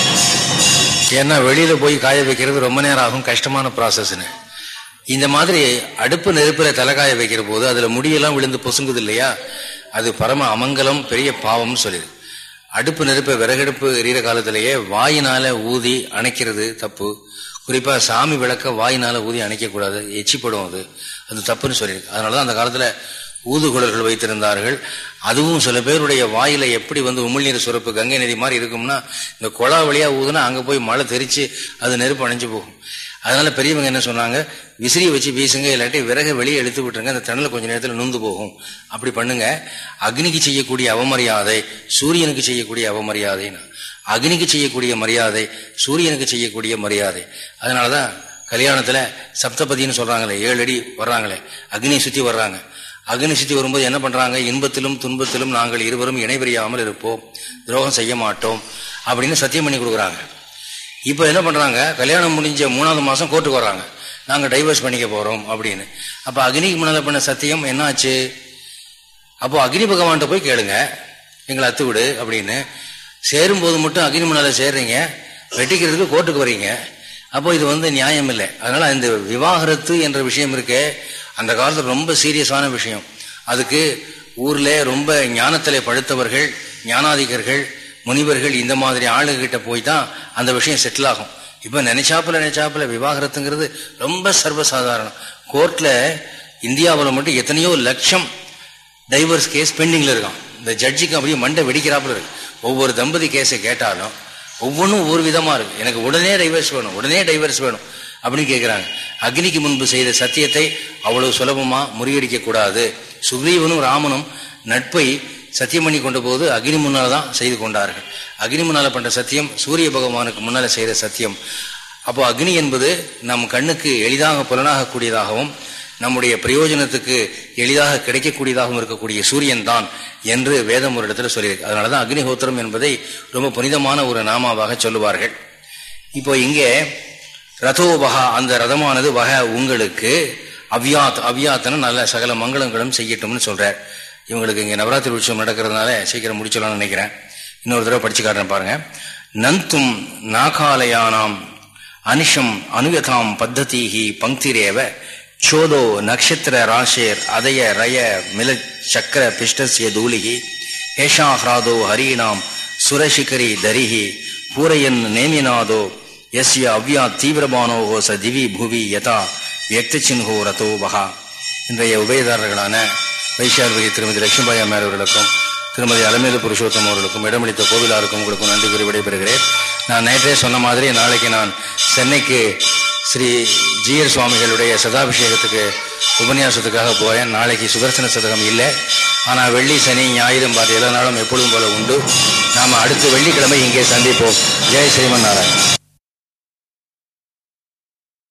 ஏன்னா வெளியில போய் காய வைக்கிறது ரொம்ப நேரம் ஆகும் கஷ்டமான ப்ராசஸ்னு இந்த மாதிரி அடுப்பு நெருப்புல தலை காய வைக்கிற போது அதுல முடியெல்லாம் விழுந்து பொசுங்குது இல்லையா? அது பரம அமங்கலம் பெரிய பாவம்னு சொல்லிடு அடுப்பு நெருப்பை விறகடுப்பு எறிகிற காலத்திலேயே வாயினால ஊதி அணைக்கிறது தப்பு. குறிப்பா சாமி விளக்க வாயினால ஊதி அணைக்க கூடாது எச்சிப்படும் அது. அது தப்புன்னு சொல்லியிருக்கு அதனாலதான் அந்த காலத்துல ஊதுகுழல்கள் வைத்திருந்தார்கள். அதுவும் சில பேருடைய வாயில எப்படி வந்து உமிழ்நீர் சுரப்பு கங்கை நதி மாதிரி இருக்கும்னா இந்த குழா வழியா ஊதுனா அங்க போய் மழை தெரிச்சு அது நெருப்பு அணைஞ்சு போகும். அதனால பெரியவங்க என்ன சொன்னாங்க விசிறியை வச்சு வீசுங்க இல்லாட்டி விறக வெளியே எடுத்து விட்டுருங்க அந்த தணல கொஞ்ச நேரத்தில் நுந்து போகும். அப்படி பண்ணுங்க. அக்னிக்கு செய்யக்கூடிய அவமரியாதை சூரியனுக்கு செய்யக்கூடிய அவமரியாதைன்னு. அக்னிக்கு செய்யக்கூடிய மரியாதை சூரியனுக்கு செய்யக்கூடிய மரியாதை. அதனாலதான் கல்யாணத்துல சப்தபதினு சொல்றாங்களே ஏழு அடி வர்றாங்களே அக்னியை சுத்தி வர்றாங்க. அக்னி சுத்தி வரும்போது என்ன பண்றாங்க? இன்பத்திலும் துன்பத்திலும் நாங்கள் இருவரும் இணைவறியாமல் இருப்போம். துரோகம் செய்ய மாட்டோம். அப்படின்னு சத்தியம் பண்ணி கொடுக்குறாங்க. இப்போ என்ன பண்றாங்க? கல்யாணம் முடிஞ்ச மூணாவது மாசம் கோர்ட்டுக்கு வர்றாங்க. நாங்கள் டைவர்ஸ் பண்ணிக்க போறோம் அப்படின்னு. அப்போ அக்னிக்கு முன்னால் பண்ண சத்தியம் என்னாச்சு? அப்போது அப்போ அக்னி பகவான்கிட்ட போய் கேளுங்க. எங்களை அத்து விடு அப்படின்னு. சேரும்போது மட்டும் அக்னி முன்னால் சேர்றீங்க. வெட்டிக்கிறதுக்கு கோர்ட்டுக்கு வர்றீங்க. அப்போ இது வந்து நியாயம் இல்லை அதனால இந்த விவாகரத்து என்ற விஷயம் இருக்கே. அந்த காலத்தில் ரொம்ப சீரியஸான விஷயம். அதுக்கு ஊர்ல ரொம்ப ஞானத்திலே படுத்தவர்கள் ஞானாதிகர்கள் முனிவர்கள் இந்த மாதிரி ஆளுகிட்ட போய் தான் அந்த விஷயம் செட்டில் ஆகும். இப்போ நினைச்சாப்புல நினைச்சாப்புல விவாகரத்துங்கிறது ரொம்ப சர்வசாதாரணம். கோர்ட்ல இந்தியாவில் மட்டும் எத்தனையோ லட்சம் டைவர்ஸ் கேஸ் பெண்டிங்ல இருக்கான் இந்த ஜட்ஜிக்கு அப்படியே மண்டை வெடிக்கிறாப்புல இருக்கு. ஒவ்வொரு தம்பதி கேஸை கேட்டாலும் ஒவ்வொன்றும் ஒவ்வொரு விதமாக இருக்கு. எனக்கு உடனே டைவர்ஸ் வேணும் உடனே டைவர்ஸ் வேணும். அப்படின்னு கேட்கிறாங்க அக்னிக்கு முன்பு செய்த சத்தியத்தை அவ்வளவு சுலபமா முறியடிக்க கூடாது சுக்ரீவனும் ராமனும் நட்பை சத்தியம் பண்ணி கொண்ட போது அக்னி முன்னால் தான் செய்து கொண்டார்கள். அக்னி முன்னால் பண்ற சத்தியம் சூரிய பகவானுக்கு முன்னால செய்த சத்தியம். அப்போ அக்னி என்பது நம் கண்ணுக்கு எளிதாக புலனாகக்கூடியதாகவும் நம்முடைய பிரயோஜனத்துக்கு எளிதாக கிடைக்கக்கூடியதாகவும் இருக்கக்கூடிய சூரியன் தான் என்று வேதம் ஒரு இடத்துல சொல்லியிருக்கு. அதனாலதான் அக்னிஹோத்திரம் என்பதை ரொம்ப புனிதமான ஒரு நாமாவாக சொல்லுவார்கள். இப்போ இங்கே ரதோபகா அந்த ரதமானது வகை உங்களுக்கு அவ்யாத் அவ்யாத்தன நல்ல சகல மங்களங்களும் செய்யட்டும்னு சொல்றார். இவங்களுக்கு இங்கே நவராத்திரி உற்சவம் நடக்கிறதுனால சீக்கிரம் முடிச்சிடலாம்னு நினைக்கிறேன். இன்னொரு தடவை படிச்சு காட்டுறேன் பாருங்க. நந்தும் நாகாலயானாம் அனிஷம் அனுயதாம் பத்ததீகி பங்கிரேவ சோதோ நக்ஷத்திர ராசேர் அதய ரய மில சக்கர பிஷ்டசிய தூலிகி ஹேஷா ஹ்ராதோ ஹரீனாம் சுரசிகரி தரிஹி பூரையன் நேமிநாதோ எஸ்ய அவ்யா தீவிரமானோகோச திவி புவி யதா வியக்திச்சின்ஹோ ரத்தோ பகா இன்றைய உபயதாரர்களான வைஷார்வதி திருமதி லட்சுமிபாய் அம்மையார் அவர்களுக்கும் திருமதி அலமேலு புருஷோத்தம் அவர்களுக்கும் இடமளித்த கோவிலாருக்கும் உங்களுக்கும் நன்றி கூறி விடைபெறுகிறேன். நான் நேற்றே சொன்ன மாதிரி நாளைக்கு நான் சென்னைக்கு ஸ்ரீ ஜிஎர் சுவாமிகளுடைய சதாபிஷேகத்துக்கு உபன்யாசத்துக்காக போவேன் நாளைக்கு சுதர்சன சதகம் இல்லை. ஆனால் வெள்ளி சனி ஞாயிறும் பார்த்து எல்லா நாளும் எப்பொழுதும் போல உண்டு. நாம் அடுத்த வெள்ளிக்கிழமை இங்கே சந்திப்போம். ஜெய் ஸ்ரீமன் நாராயணன்.